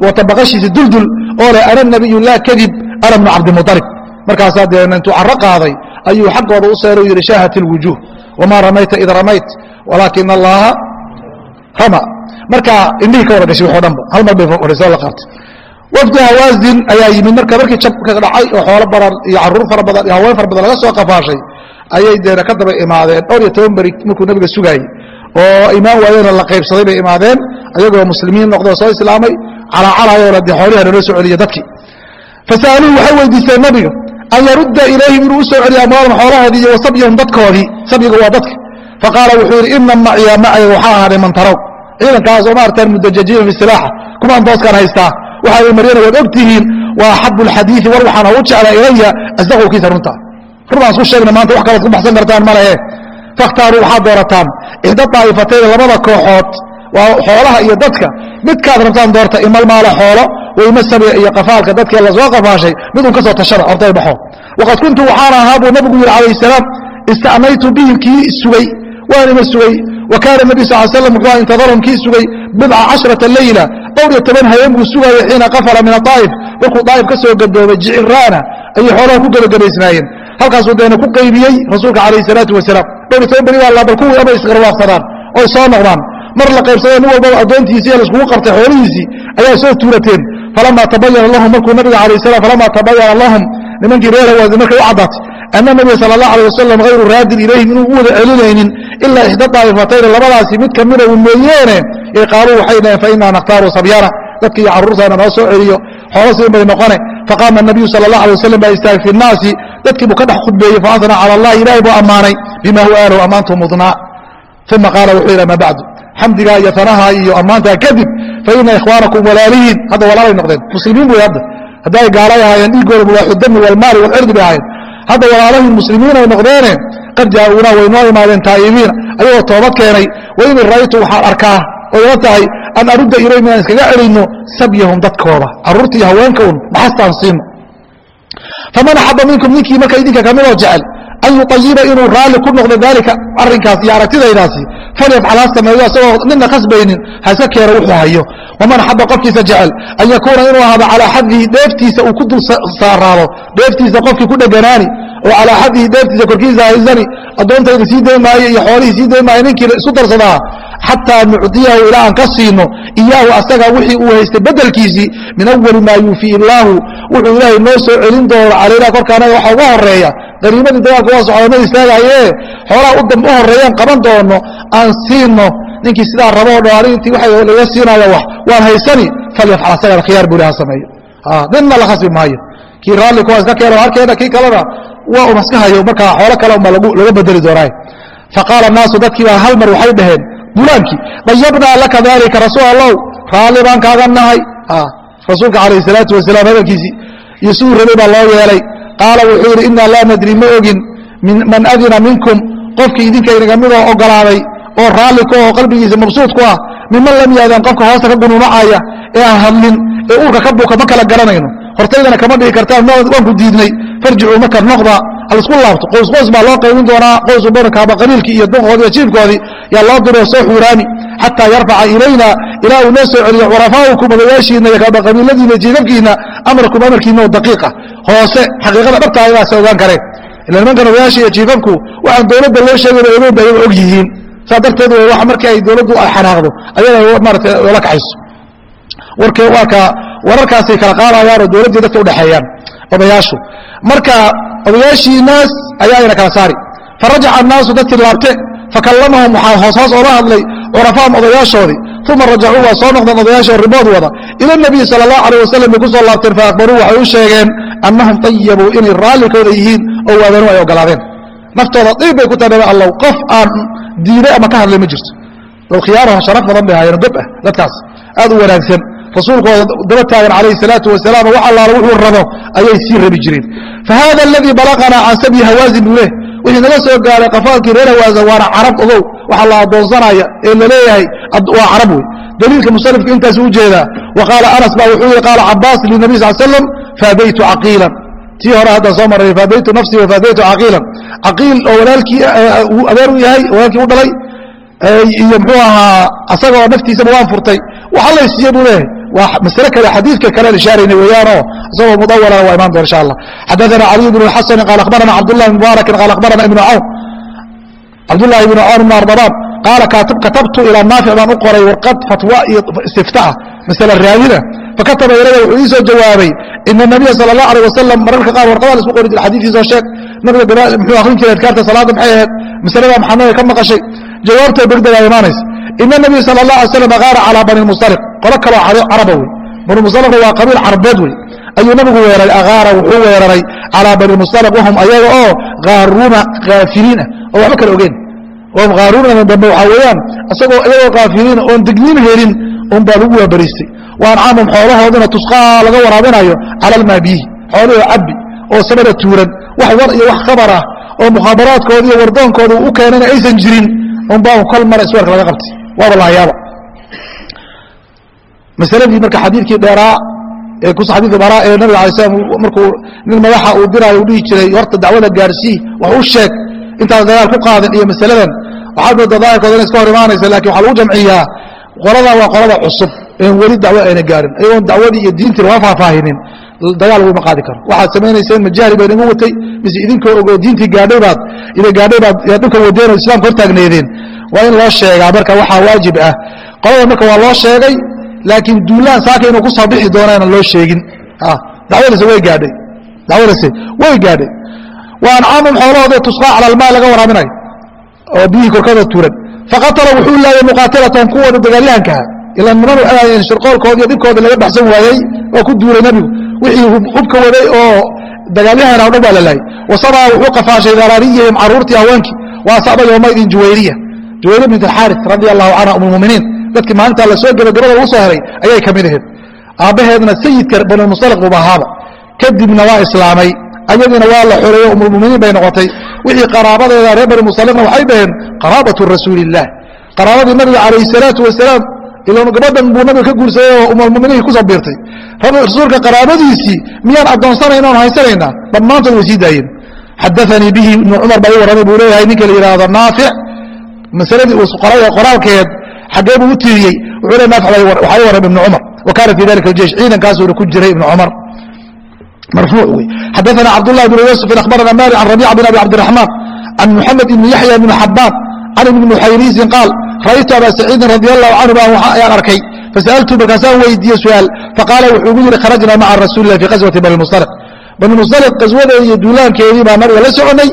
wata baqashiisa duldul oo leh ana nabiyu laa kadib ana bnu cabdimualib markaasaa dee intuu caro qaaday ayuu xaggooda u seero yidhi shaahat ilwujuuh wamaa ramayta id ramayt walaakina allaha rama. Marka indhihii ka wada gashay waxo dhanba hal mar bay fadhiisoo la qaatay. Wafdi hawaazin ayaa yimid. Marka markii jabka dhacay oo xoolo badan iyo carruur fara badan iyo haween fara badan laga soo qafaashay ayay deena ka daba imaadeen. Dhowr iyo toban beri markuu nabiga sugaayey oo imaan waayeenoo la qaybsaday bay imaadeen ayagoo muslimiin noqdoo soo islaamay calaacalaayoola dee xoolihi naloo soo celiya dadkii. Fasa'aluuhu waxay weydiisteen nabiga an yarudda ilayhim inuu u soo celiyo amwaalum xoolahoodii iyo wasabyahum dadkoodii? Sabyiga waa dadka. Faqaala wuxuu yidhi ina maciya macaya waxaa ahaaday man tarow ciidankaas oo maartaan mudajajiina fi silaaxa kumaan tooskaan haystaa. Waxaa maryana waad og tihiin waa axabu alxadiidi war waxaan ugu jeclaa ilaya asdaqowkiisa runta runaan isku sheegna maanta wax kalaad ku baxsan kartaan ma lehe fakhtaaruu waxaad doorataan. Ixda daa'ifatayn labada kooxood waa xoolaha iyo dadka. Midkaad rabtaan doorta imalmaala xoolo weyma sabiga iyo qafaalka dadkii la soo qafaashay midun ka soo tashada hortay baxo. Waqad kuntu waxaan ahaa buu nabigu yidhi calayh salaam ista'naytu bihim kii sugay waan ima sugay? Wa kaana nabi sal slam wuxuu intadarhum kii sugay bidca cashrata leyla dhowr iyo toban habeen buu sugaayey xiina qafala min adaa'if markuu daa'if ka soo gadoobay jiciraana ayay xoolaha ku gebagabaysnaayeen halkaasuu deena ku qaybiyey rasuulka calayh salaatu wasalaam. Dhowr toban beri baa laa bal kuwii ama isgarwaafsadaan oy soo noqdaan. Mar la qaybsadoo nin walbaba addoontiisii ee laiskugu qabtay xoolihiisii ayaa soo tuurateen. Falamaa tabayana lahum markuu nabiga alayh salam falamaa tabayana lahum nimankii reer hawaasi markay u caddaatay ana nabiya sala allah alay wasalam hayru raadin ilayhim inuu u wada celinaynin ilaa ixda daa'ifatayni labadaasi mid kamida uu mooyeene ee qaaluu waxay dhaheen fa inaa nakhtaaru sabyana. Dadka iyo carruurtaana noo soo celiyo xoolo siin bay noqone. Faqaama nabiyu sala allah alay wasalam baa istaagay fi nnaasi dadkii buu ka dhex khudbeeyey faasnaa cala allahi ilahay buu ammaanay bima huwa ahlahu ammaantu mudnaa. Uma qaala wuxuu yidhi ama bacdu xamdigaa iyo tanaha iyo ammaantaa kadib fa ina ikhwaanakum walaalihiin. Hadda walaalay noqdeen muslimiin wey hadda. Haddi ay gaalay ahaayeen dhiigooda mubaaxudami walmaali walcirdi bay ahayen hadda walaalahiin muslimiin ay noqdeene qad jaaunaa way noo imaadeen taa'ibiina ayagoo toobad keenay waini ra'aytu waxaan arkaa oo ila tahay an arudda ilayhim inaan iskaga celinno sabyahum dadkooda. Carruurta iyo haweenka un maxastaan siino faman axaba minkum ninkii marka idinka kamidoo jecel an yuayiba inuu raalli ku noqdo daalika arrinkaas iyo aragtidaydaasi falyafcal ha isagoo nina khasbaynin hase keeno wuxuu hayo waman axaba qofkiisa jecel an yakuuna inuu ahaado calaa xadihi dheeftiisa uu ku dul saaraado dheeftiisa qofkii ku dheganaani oo calaa xadihi dheeftiisa korkiisa haysani addoontayda sii dayn iyo xoolihii sii dayn ninkii isu darsadaa xataa nucdiyahu ilaa aan ka siino iyaahu asaga wixii uu haystay bedelkiisii min awali maa yuufii illaahu wuxuu ilaahay noo soo celin doono calaynaa korka anaga waxa uga horreeya qaniimadii dagaalka waa socda ma istaagaye xoolaha u horeeyaan qaban doono aan siino ninkii sidaa rabo o dhan arintii waa laga siinayo wax waan haysani falyafcal asaga alkhiyaar buu ilaha sameeyo ninna la khasbi maayo kii raalli kuwa iska keeno halkeena kii kalena waa un iska hayo markaa xoolo kale unbaa laga bedeli doonaa faqaala naasu dadkii baa hal mar waxay dhaheen bulaankii dayabnaa laka daalika rasuul allow raalli baan kaaga nahay. Rasuulka calayh salaatu wasalaam hadalkiisii iyo siduu rabay baa loo yeelay. Qaala wuxuu yidhi inaa laa nadri ma ogin man adina minkum. Qofkii idinka inaga midoo ogolaaday oo raalli ku oo qalbigiisa mabsuud ku ah miman lam yaadan qofka hoosta ka gunuunacaya ee aan hadlin ee uurka ka buuka ma kala garanayno. Hortaydana kama dhigi kartaan waanku diidnay. Farjicuu marka noqda. Halisku laabto. Qoys qoys baa loo qaybin doonaa. Qoysu barankaaba qaliilkii iyo duqoodii iyo jiibkoodii yaa loo diroo soo xuuraani. Xataa yarfaca ilayna ilaa uu noo soo celiyo curafaaukum odayaashiina iyo qabiiladiina jiibabkiina amarkum amarkiina oo daqiiqa. Hoose xaqiiqada dhabta ayadaase ogaan kareen ila nimankan odayaasha iyo jiibabku waxaan dowladda loo sheegayba ogeyn ba ayaga og yihiin saa darteed w markii ay dowladdu ay xanaaqdo ayada maarata oola kaxayso. Wark warka wararkaasay kala qaadayaanoo dowladdii dadka udhexeeyaan odayaashu. Marka odayaashiinaas ayaa ayna kala saari. Farajaca annaasu dadkii laabte fakallamahum waxaa hoos hoos oola hadlay curafaahum odayaashoodii. Uma rajacuu waa soo noqdeen odayaashoo ribood wada. Ila nabiyi sala allahu aleh wasalam bay ku soo laabteen faakbaruu waxay u sheegeen annahum ayabuu inay raallikooda yihiin oo waadanuu ay ogolaadeen. Naftooda diib bay ku nabi allow qof aan diiday ama ka hadlay ma jirto. Dad khiyaaraho sharaf badan bay ahaayeen gob ah dadkaas. Aad u wanaagsan. Rasuulkooda daba taagan calayhi salaatu wasalaam wax allaala wuxuu rabo ayay sii rabi jireen. Fa hada aladii balaqanaa can sabyi hawaasin buu leh wixii naga soo gaaray qafaalkii reer hawaasan waana carab ogow. Waxa la adoonsanaya ee la leeyahay waa carab wey daliilka musanifka intaas u jeedaa wa qaala anas baa wuxuu yihi qaala cabaas linabi sal slam faadaytu caqiilan tii hore haddaan soo maray faadaytu nafsii wafaadaytu caqiilan. Caqiil oo walaalkii eh, eh, adeer u yahay walaalkii u dhalay eh, iyo mxuu ahaa asagoo naftiisaba waan furtay. Waxa lay siiye buu leeyahay. Waa masale kale xadiidka kalean ishaarayna weeyaanoo isagoo mudawalana waa imaan doon insha allah. Xadaثana caliy bn xasani qaala akhbarana cabdullahi bn mubaarakin qaala akhbarana ibnu cawn cabdullaahi ibnu cawn ibn ardaban qaala katabtu ilaa naafic baan u qoray warqad fatwa iyo istiftaah masale raadina fakataba ilaya wuxuu ii soo jawaabay ina nabiya sala allah alيh wasalam mararka qaar warqadaa la isku qori jira xadiikiisoo sheeg nabiga muxuu akhrin jiray adkaarta salaada maxay ahayd masalada maxamed ka maqashay jawaabtoo degdegaa imaanaysa ina nabiya sala allah alay slam qaara calaa bani musaliq qolo kaloo caraba wey bani musaliqu waa qabiil carabeed wey ayuu nabigu weeraray agaara wuxuu weeraray calaa bani musaliq wahum ayaga oo haaruuna kaafiliin ah oo waxba kala ogeyn wahum haaruuna dambe waxaa weeyaan isagoo iyagoo kaafiliina oon digniin helin un baa lagu waabariistay wa ancaamum xoolahoodina tusqaa laga waraabinayo cala almaa biyihi xoolihoo cabbi oo sabada tuuran wax war iyo wax khabar ah oo mukhaabaraadkooda iyo wardoonkooda u keenana aysan jirin unbaa kol mara isweerka laga qabtay. Waaba lahayaaba masaladii marka xadiidkii dheeraa ee ku xadiidka dheeraa ee nabiga alay slam markuu nin madaxa uu diraayo u dhihi jiray horta dacwada gaarsii wax u sheeg intaad dagaal ku qaadin iyo masaladan waxaad moodaa daahirkooda ina iska hor imaanaysa laakiin waxaa lagu jamciyaa qoladan waa qolada cusub weli dacwo ayna gaarin. Ayagoon dacwadii iyo diintii laga faahfaahinin dagaal laguma qaadi karo. Waxaad samaynayseen majahli baan igu watay mise idinkoo ogoo diintii gaadhay baad ina gaadhay baad dhulka wadeen oo islamka hortaagneedeen waa in loo sheegaa marka waxaa waajib ah. Qolada marka waa loo sheegay laakiin duulaan saaka inuu ku soo bixi doono inaan loo sheegin. Dacwadase way gaadhay. Dacwadase way gaadhay. Wa ancaamum xoolahooda tusqaa cala almaa laga waraabinayo oo biyihii korkooda tuuran. Faqatala wuxuu laayay muqaatilatan kuwooda dagaalyahankaha ilaa niman waxay shirqoolkooda iyo dhibkooda laga baxsan waayey waa ku duulay nebigu wixii hubka waday oo dagaalyahan o dhan baa la laayay wasabaa wuxuu qafaashay daraariyihim caruurtii haweenkii. Wa asaba yowmaydin juwayriya juwayriya bint alxaaris radia allahu canha um lmuminiin dadkii maalintaa la soo gebagabada ugu soo heray ayay ka mid ahayd. Aabbaheedna sayidka banulmusaliq buba ahaaba. Kadibna waa islaamay. Ayadiina waa la xoreeyo umulmuminiin bay noqotay. Wixii qaraabadeeda reer bani musaliqna waxay dhaheen qaraabatu rasuuli illaah qaraabadii nabiga calayhi salaatu wasalaam ila gabadhan buu nabiga ka guursaday oo umulmuminiin ku soo biirtay. Rasuulka qaraabadiisii miyaan addoonsanayn oon haysanaynaa? Dhammaantood way sii daayeen. Xadaanii bihi ibnu cumar baa ii warramay buu leeyahay ninka la yidhaahdo naafic masaladii uu qoraalkeed xaggee buu u tiiriyey. Wuxuu le naafic waxaa ii warramay ibnu cumar. Wa kaana fii dalika aljeish ciidankaasuuna ku jiray ibnu cumar. Marfuuc wey xadaana cabdullahi bn yuusufin akhbarana mali can rabiica bin abi cabdiraxmaan can muxamed ibni yaxya bni xabaan can ibni muxayriisin qaal ra'aytu aba saciidin radi allahu canhu ayaan arkay fasa'altu markaasaan weydiiye su'aal faqaala wuxuu ugu yidhi kharajnaa maca rasuuli lah fi qaswati bani musaliq bani musaliq qaswadeedi iyo duulaankeedii baa nabiga la soconay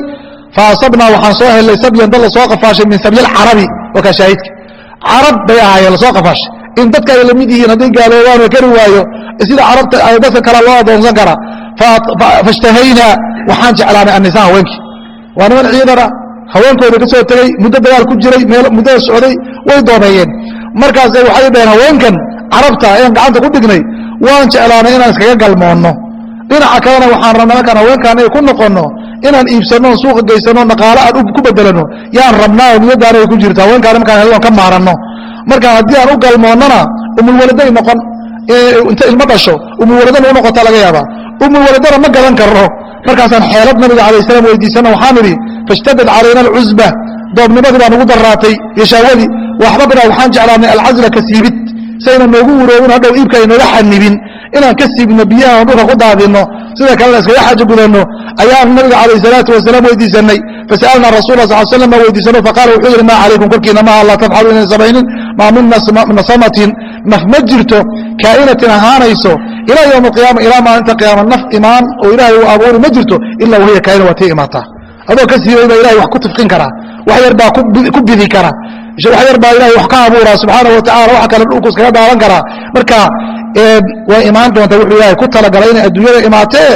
faasabnaa waxaan soo helnay sabyan dad la soo qafaashay min sabyi alcarabi waa kaa shaahidka carab bay ahaayeen la soo qafaashay in dadka ay la mid yihiin hadday gaaloobaan oo kari waayo sida carabta dadka kale loo adoonsan karaa faishtahaynaa waxaan jeclaanay annisa haweenkii waa niman ciidana haweenkooda ka soo tegey muddo dagaal ku jiray muddada socday way doomeeyeen markaase waxay dhaheen haweenkan carabta ayaan gacanta ku dhignay waan jeclaanay inaan iskaga galmoonno. Dhinaca kalena waxaan rabnaa markaan haweenkaan ku noqonno inaan iibsanno suuqa geysano dhaqaalo aan ku bedelano yaan rabnaa oo niyadaan ay ku jirto haweenkaan markaan ka maaranno. Markaan haddii aan u galmoonnona umulwaladay noqon inta ilmo dhasho umulwaladana u noqota laga yaabaa. Umulwaladana ma gadan karno markaasaan xeelad nabiga calayh salaam weydiisana waxaan idhi fashtadad calayna alcusba doobnimadii baa nugu daraatay iyo shahwadii waxba biraa waxaan jeclaanay alcasla ka siibid sayna noogu uroobin hadhow iibka aynooga xanibin inaan ka siibno biyaha oo dhulka ku daadinno sida kalena iskaga xaajo gudanno ayaan nabiga calayh salaatu wasalaam weydiisanay fasa'alnaa rasul la sal slam baa weydiisano faqaala wuxuu yidhi maa calaykum korkiina maaha laa tafcalu inay samaynin maa min nasamatin naf ma jirto kaa'inatin ahaanayso ilaa yowma alqiyaama ilaa maalinta qiyaama naf imaan oo ilaahay uu abuuri ma jirto ilaa wahiya kaa'ina waa tii imaataa adoo ka siibay baa ilahay wax ku tifqin karaa wax yar baa ku bidi kara wax yar baa ilahay wax ka abuuraa subxaana wa tacala waxa kale dhulku iskaga daadan karaa. Marka way imaan doontaa wuxuu ilaahay ku talagalay inay adduunyada imaatee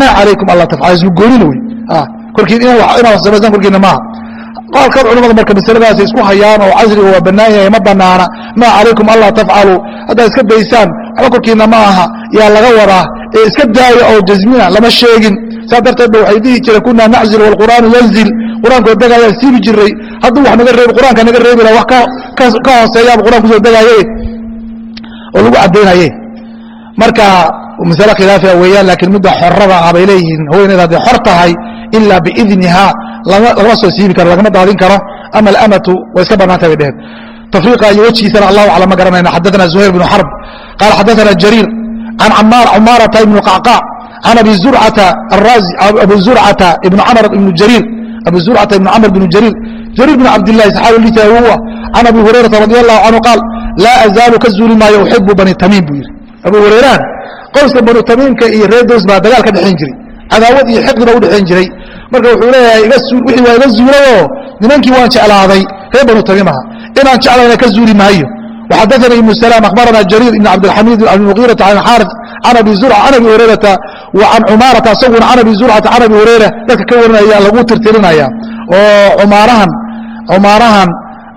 maa calaykum alla tafcal islu goonina wey korkiin inaad samaysaan korkiina maaha qaarkood culamada marka masaladaas isku hayaan oo casriga waa bannaan yahay ma banaana maa calaykum alla tafcalu. Haddaad iska daysaan waxba korkiina ma aha yaa laga wadaa ee iska daaya oo jasmina lama sheegin. Saas darteed ba waxay dhihi jireen kunaa naczil waalqur'aanu yanzil. Qur'aankoo degaayaa siibi jiray hadduu wax naga reebi qur'aanka naga reebi laha wax ka hooseeyaaba quraan ku soo degaaye oo lagu caddaynaye marka masale khilaafiya weeyaan laakiin midda xorada ah bay leeyihiin. Haweeneyda hadday xor tahay ilaa biidniha lagama soo siibi karo lagama daadin karo. Ama alamatu way iska bannaantay bay dheheen tafriiqa iyo wejigiisana allahu aclam ma garanayna xadaثana zuhayr bnu xarb qaala xadaثana jariir can cumaarata ibnu qacqaac can abi zurcata ibnu camr ibnu jariir abu zurcata ibnu camr bnu jariir jariir bn cabdillahi saxaabi liisa huwa can abi hurayrata radi allahu canhu qaal laa azaalu ka zuuli maayo uxibu bani tamiim buu yidhi abu hurayrahan qoyska banu tamiimka iyo reer dows baa dagaal ka dhexayn jiray cadaawad iyo xiqdi baa u dhexayn jiray marka wuxuu leeyahay wixii waa iga zuulayoo nimankii waan jeclaaday reer banu tamiim aha inaan jeclayna ka zuuli maayo وxadaثna iبن سلام أخbarana جرير بن cabdالحamid بن مغيرة عن xاrث عن abi زرع عن abi هurayرaةa وعan cmaaraةa isaguna can abi زurcata can abi هurayra dadka ka warinaya lagu tirtirinaya oo umaarahan cumaarahan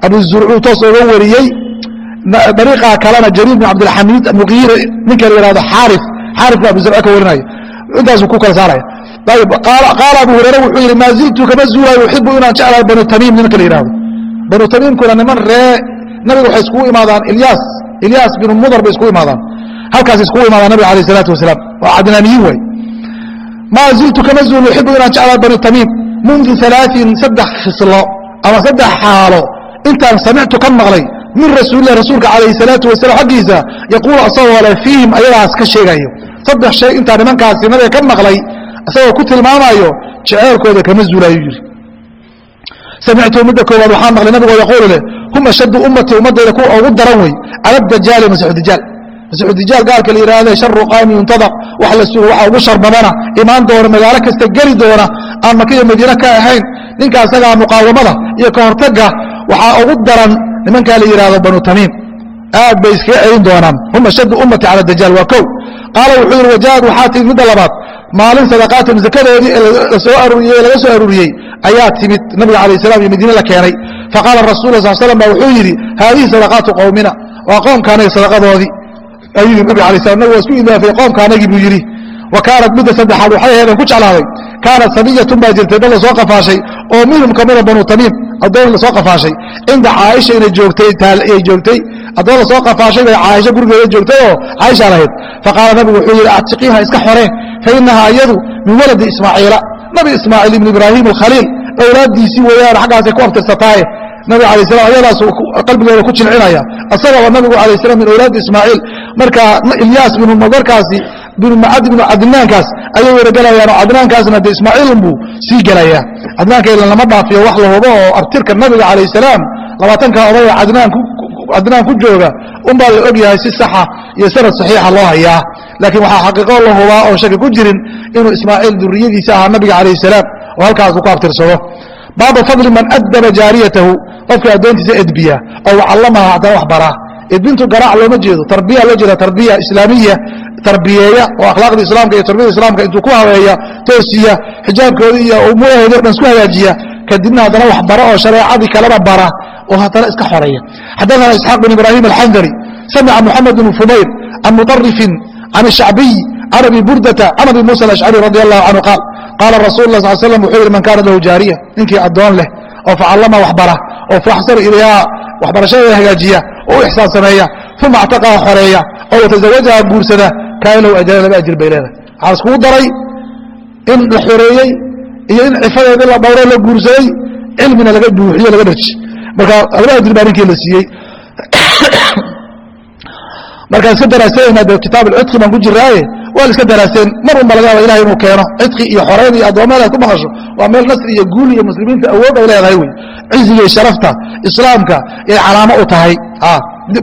abu zurcu toos oga wariyey dariiqa kalena jariir bin cabdilxamiid muqiire ninka la yihahdo xaarif xaarif ba abu zurca ka warinaya intaasuu ku kala saaraya ayb qaala abu hurayre wuxuu yidhi maa ziltu kama zuulayo uxibu inaan jeclahay banu tamiim nimanka la yihahdo banu tamiimkuna niman ree nabiga waxay iskugu imaadaan ilyaas ilyaas binu mudar bay iskugu imaadaan. Halkaas iskugu imaadaan nabiga alayh isalaatu wasalaam. Waa cadnaaniyiin waay maa ziltu kama zuul uxibu inaan jeclahay banu tamiim. Mundu alaain saddex khislo ama saddex xaalo. Intaan samictu ka maqlay min rasuulilah rasuulka calayh salaatu wasalam xaggiisa yaquulu asagoo le fiihim ayadaas ka sheegayo saddex shay intaa nimankaasi nabiga ka maqlay isagoo ku tilmaamayo jeceelkooda kama zuulayo yidhi samictu midda koowaad waxaa maqlay nabigoo yaquulu leh hum ashaddu ummatii ummaddayda kuwa ugu daran wey cala dajaali masixudijaal masixudijaal gaalka la yidhaahde sharu qaami yuntadaq wax la sugo waxa ugu shar badana imaan doona magaalo kasta geli doona aan maka iyo madiine ka ahayn ninka asagaa muqaawamada iyo ka hortagga waxaa ugu daran nimankaa la yidhahdo banu tamiim aad bay iskaga celin doonaan hum ashaddu ummati cala dajaal waa kow qaala wuxuu yidhi wajaad waxaa timid midda labaad maalin sadaqaatin zakadoodii la soo aruuriyey laga soo aruuriyey ayaa timid nabiga calayh salam iyo madiine la keenay. Faqaala rasul sal slam ba wuxuu yidhi haadihi sadaqaatu qowmina waa qoomkaanaga sadaqadoodii. Ayuu nabig alay slam nabig waa isku idaafay qoomkaanagii buu yidhi. Wa kaanat midda saddexaad waxay ahayd aan ku jeclaaday. Kaanat sabiyatun baa jirtay dad la soo qafaashay oo minhum kamida banu tamiim addoon la soo qafaashay. Cinda caaisha inay joogtay addoon la soo qafaashay bay caaisha gurigeeda joogtay oo caaisha lahayd. Faqaala nabigu wuxuu yidhi actiqiiha iska xoreen fa inahaa iyadu min waladi ismaaciila. Nabi ismaaciil ibn ibraahim alkhaliil awlaaddiisii weeyaan xaggaasay ku abtirsataaye. Nabiga alay slam ayadaas qalbigeeda ku jilcinaya. Asagaba nabigu alay slam min awlaadi ismaaciil marka ilyaas binu madarkaasi binu macad binu cadnaankaas ayay waragelayaan oo cadnaankaasna de ismaaciilun buu sii gelayaa. Cadnaanka ila lama dhaafiyo wax la hubo oo abtirka nabiga calayh salaam labaatanka odaya cadnaan ku jooga unbaa la og yahay si saxa iyo sanad saxiixa loo hayaa. Laakiin waxaa xaqiiqo la hubaa oon shaki ku jirin inuu ismaaciil duriyadiisa ahaa nabiga calayh salaam oo halkaas uu ku abtirsado. Baabu fadli man adaba jaariyatahu qofkii addoontiisa edbiya oo wacallamaha haddana wax baraa. Edbintu garaac looma jeedo tarbiya loo jeeda tarbiya islaamiya tarbiyeeya oo akhlaaqda islaamka iyo tarbiyada islaamka intuu ku habeeya toosiya xijaabkoodii iyo umuurahoodii o dhan isku hagaajiya kadibna haddana wax bara oo shareecadii kaleba bara oo haddana iska xoreeya xadaثana isxaaq bin ibrahim alxandari samica moxamed bn fumayr can muطarifin can الshacbiy can abi burdata can abi musa alashcari radi allahu canhu qaal qaala rasul lah sal slam wuxuu yihi man kaana lahu jaariya ninkii addoon leh oo facallama waxbara oo faaxsana ilayha waxbarashada hagaajiya oo u ixsaan sameeya uma actaqaha xoreeya oo watazawajaha guursada kaana lahu ajran laba ajir bay leedahay waxaa iskugu daray in la xoreeyey iyo in cifadeedii la dhowro la guursaday cilmina laga buuxiyo laga dharji marka laba ajir baa ninkii la siiyey. Markaan iska daraasanayna de kitaab alcidqi baan ku jiraaye waa la iska daraaseen mar unba laga yaaba ilahay inuu keeno. Cidqi iyo xoreyn iyo addoommada ad ku maqasho waa meel nasri iyo guul iyo muslimiinta awood ay leedahay wey. Ciziga iyo sharafta islaamka ay calaamo u tahay.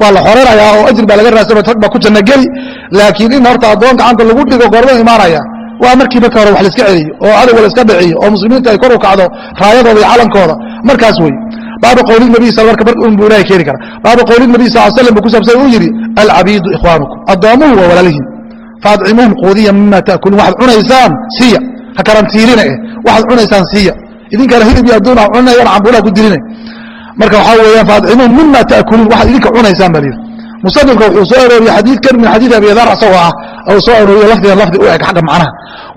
Waa la xoreynayaa oo ajir baa laga raasama rag baa ku janno geli laakiin in horta addoon gacanta lagu dhigo goorma imaanaya waa markii marka hore wax la iska celiyo oo adowga la iska dhiciyo oo muslimiinta ay kor u kacdo raayadooda iyo calankooda. Markaas wey baabu qowli nabiy sal marka mar un buu ilahay keeni kara baabu qowli nabiy sal slam buu ku saabsan uu yidhi alcabiidu ikhwaanukum addoomuhu waa walaalihiin. Faadcimuhum quudiya mima ta'kuluun waxaad cunaysaan siiya ha karantiilina eh waxaad cunaysaan siiya. Idinkana hilib iyo adduun a cunayaan cambuulaha ku dilinay marka waxaa weeyaan faadcimuhum mima ta'kuluun waxaad idinka cunaysaan baa layidhi musanifka wuxuu soo arooriyey xadiidkan min xadiid abi dar isagoo ah ou soo arooriye lafdigan lafdi u eg xagga macnaha.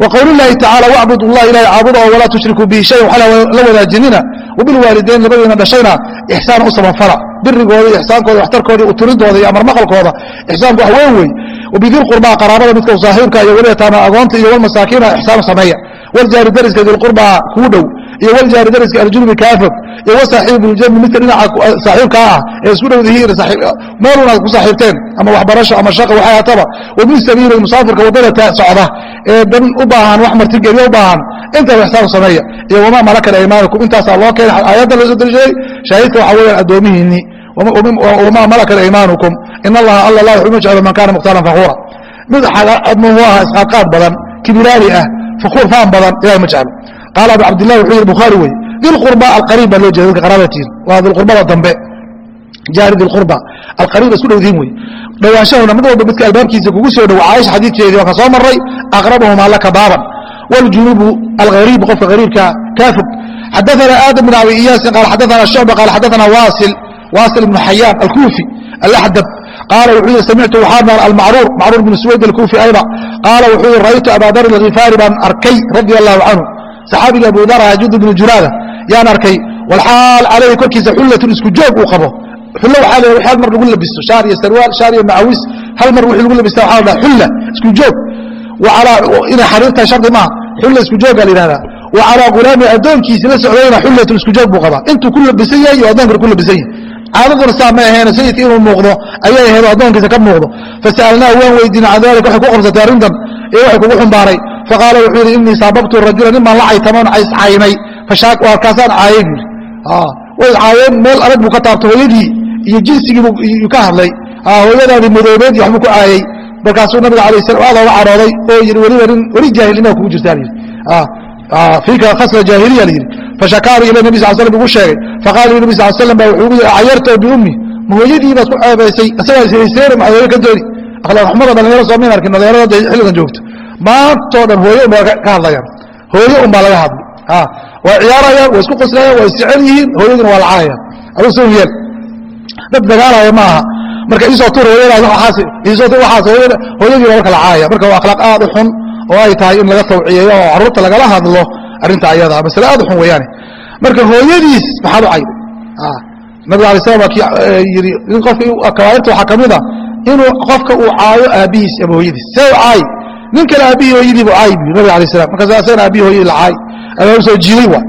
Wa qowli llaahi tacala wacbud allah ilahi caabuda oo walaa tushrikuu bihi shay waxla la wadaajinina wabilwaalidayn labadiina dhashayna ixsaan u samafala. Birigooda iyo ixsaankooda waxtarkooda iyo uturidooda iyo amarmaqalkooda ixsaanku wax weyn wey wabidil qurbaa qaraabada midka saaxiibka iyo weliataama agoonta iyo walmasaakiina ixsaan sameeya waljaari dariska dilqurbaa kuu dhow iyo waljaari dariska aljunubi kaafog iyo wasaaxiibuljambi midka dhinaca saaxiibkaa ah ee isku dhowdihiin meelun aad ku saaxiibteen ama waxbarasho ama shaqa waxay hataba wabil sabiili musaafirka waddada socda ee dan u baahan wax martigelyo u baahan intaba ixsaan sameeya iyo wamaa malakat aymaanukum intaasaa loo keenay aayadda la soo dariishaday shaahidka waxaa weeyaan addoomihiinni. Wamaa malakat aymaanukum in allaha alla laa yuxibbu jeclo man kaana mukhtaran fakuura mid admuhu aha isqaadqaad badan kibiraani ah fakuur faan badan ilahay ma jeclo qaala abu cabdillahi wuxuu yidhi bukhaari wey dilqurba alqariib baa loo jeeda dadka qaraabatiisa waa dilqurbada dambe jaari dilqurba alqariib isku dhowdiin wey dhowaanshahuna mid walba midka albaabkiisa kugu soo dhow caaisha xadiidkeedii waan ka soo marray aqrabuhumaa laka baaban wاljunubu algariib qofka gariibka kaa fog xadaثana aadam bn abi iyaasin qaal xadaثana shucba qaal xadaثana waasil waasil ibnu xayaan alkuufi alaxdab qaala wuxuu yihi samictu waxaa maqal almacruur macruur bn suwayd alkuufi ayda qaala wuxuu yihi ra'aytu abaa dar alghifaari baan arkay radia allahu canhu saxaabiga abu dar jud bnu juraada yaan arkay walxaal calayhi korkiisa xullatun isku joog uu qabo xullo waxaa leeyahay hal mar lagu labisto shaar iyo sarwaal shaar iyo macawis hal mar wixii lagu labista waxaa la xulla isku joog inay xariir tahay shardi maaha xulla isku joogaa la yidhahdaa wa calaa ghulaami addoonkiisi la socdayna xullatun isku joog buu qabaa intuu ku labisan yahay iyo addoonkana ku labisan yahay caadaduna saa ma aheeno sayidka inuu muuqdo ayay ahayd oo addoonkiisa ka muuqdo. Fasa'alnaahu waan weydiinay can dalik waxay ku qabsatay arrintan iyo waxay kugu xumbaaray faqaala wuxuu yidhi innii saababtu rajula nin baan la caytamoon cayscaynay kaasaan caayay buu way caayeen meel adag buu ka taabtay hooyadii iyo jinsigii ka hadlay. Hooyadaadii madoobeed iyo waxbuu ku caayey. Markaasuu nabiga alay slam aad cadhooday oo yidhi weliba nin weli jaahilnima kugu jirtaa la yidhi fiika khasla jaahiliya la yidhi. Fashakaari ila nabi sal slam ugu sheegay. Faqala nabi sal slam ba wuxuu ugu yidhi acayartoo biummi ma hooyadii baad ku ceebaysay isagaa ishayseene ma hooyo ka dooni akhlaaq xumada dhalinyaro soo min arkin dhalinyarada xilligan joogto. Maantoo dhan hooyo un baa ka hadlayaan. Hooyo un baa laga hadlay waa ciyaarayaan waa isku qoslayaan waa isjecel yihiin hooyaduna waa lacanayaan aduu soo yeel dad dagaalaya maaha marka isoo tur hooyadaas waxaas hooyada hooyadiina marka lacanaya marka waa akhlaaq aad u xun oo ay tahay in laga tawciyeeyo oo carruurta lagala hadlo arrinta ayada masale aad xun weeyaane marka hooyadiis maxaad u cayday nabiga alay slam waa kii yidhi in qofka kabaa'irta waxaa ka mid a inuu qofka uu caayo aabbihiis ama hooyadiis see u caay nin kale aabbihii hooyadiibu caay bu nabiga alay salam markaas asagana aabbihi hooyadii la caay ama soo jiiday waay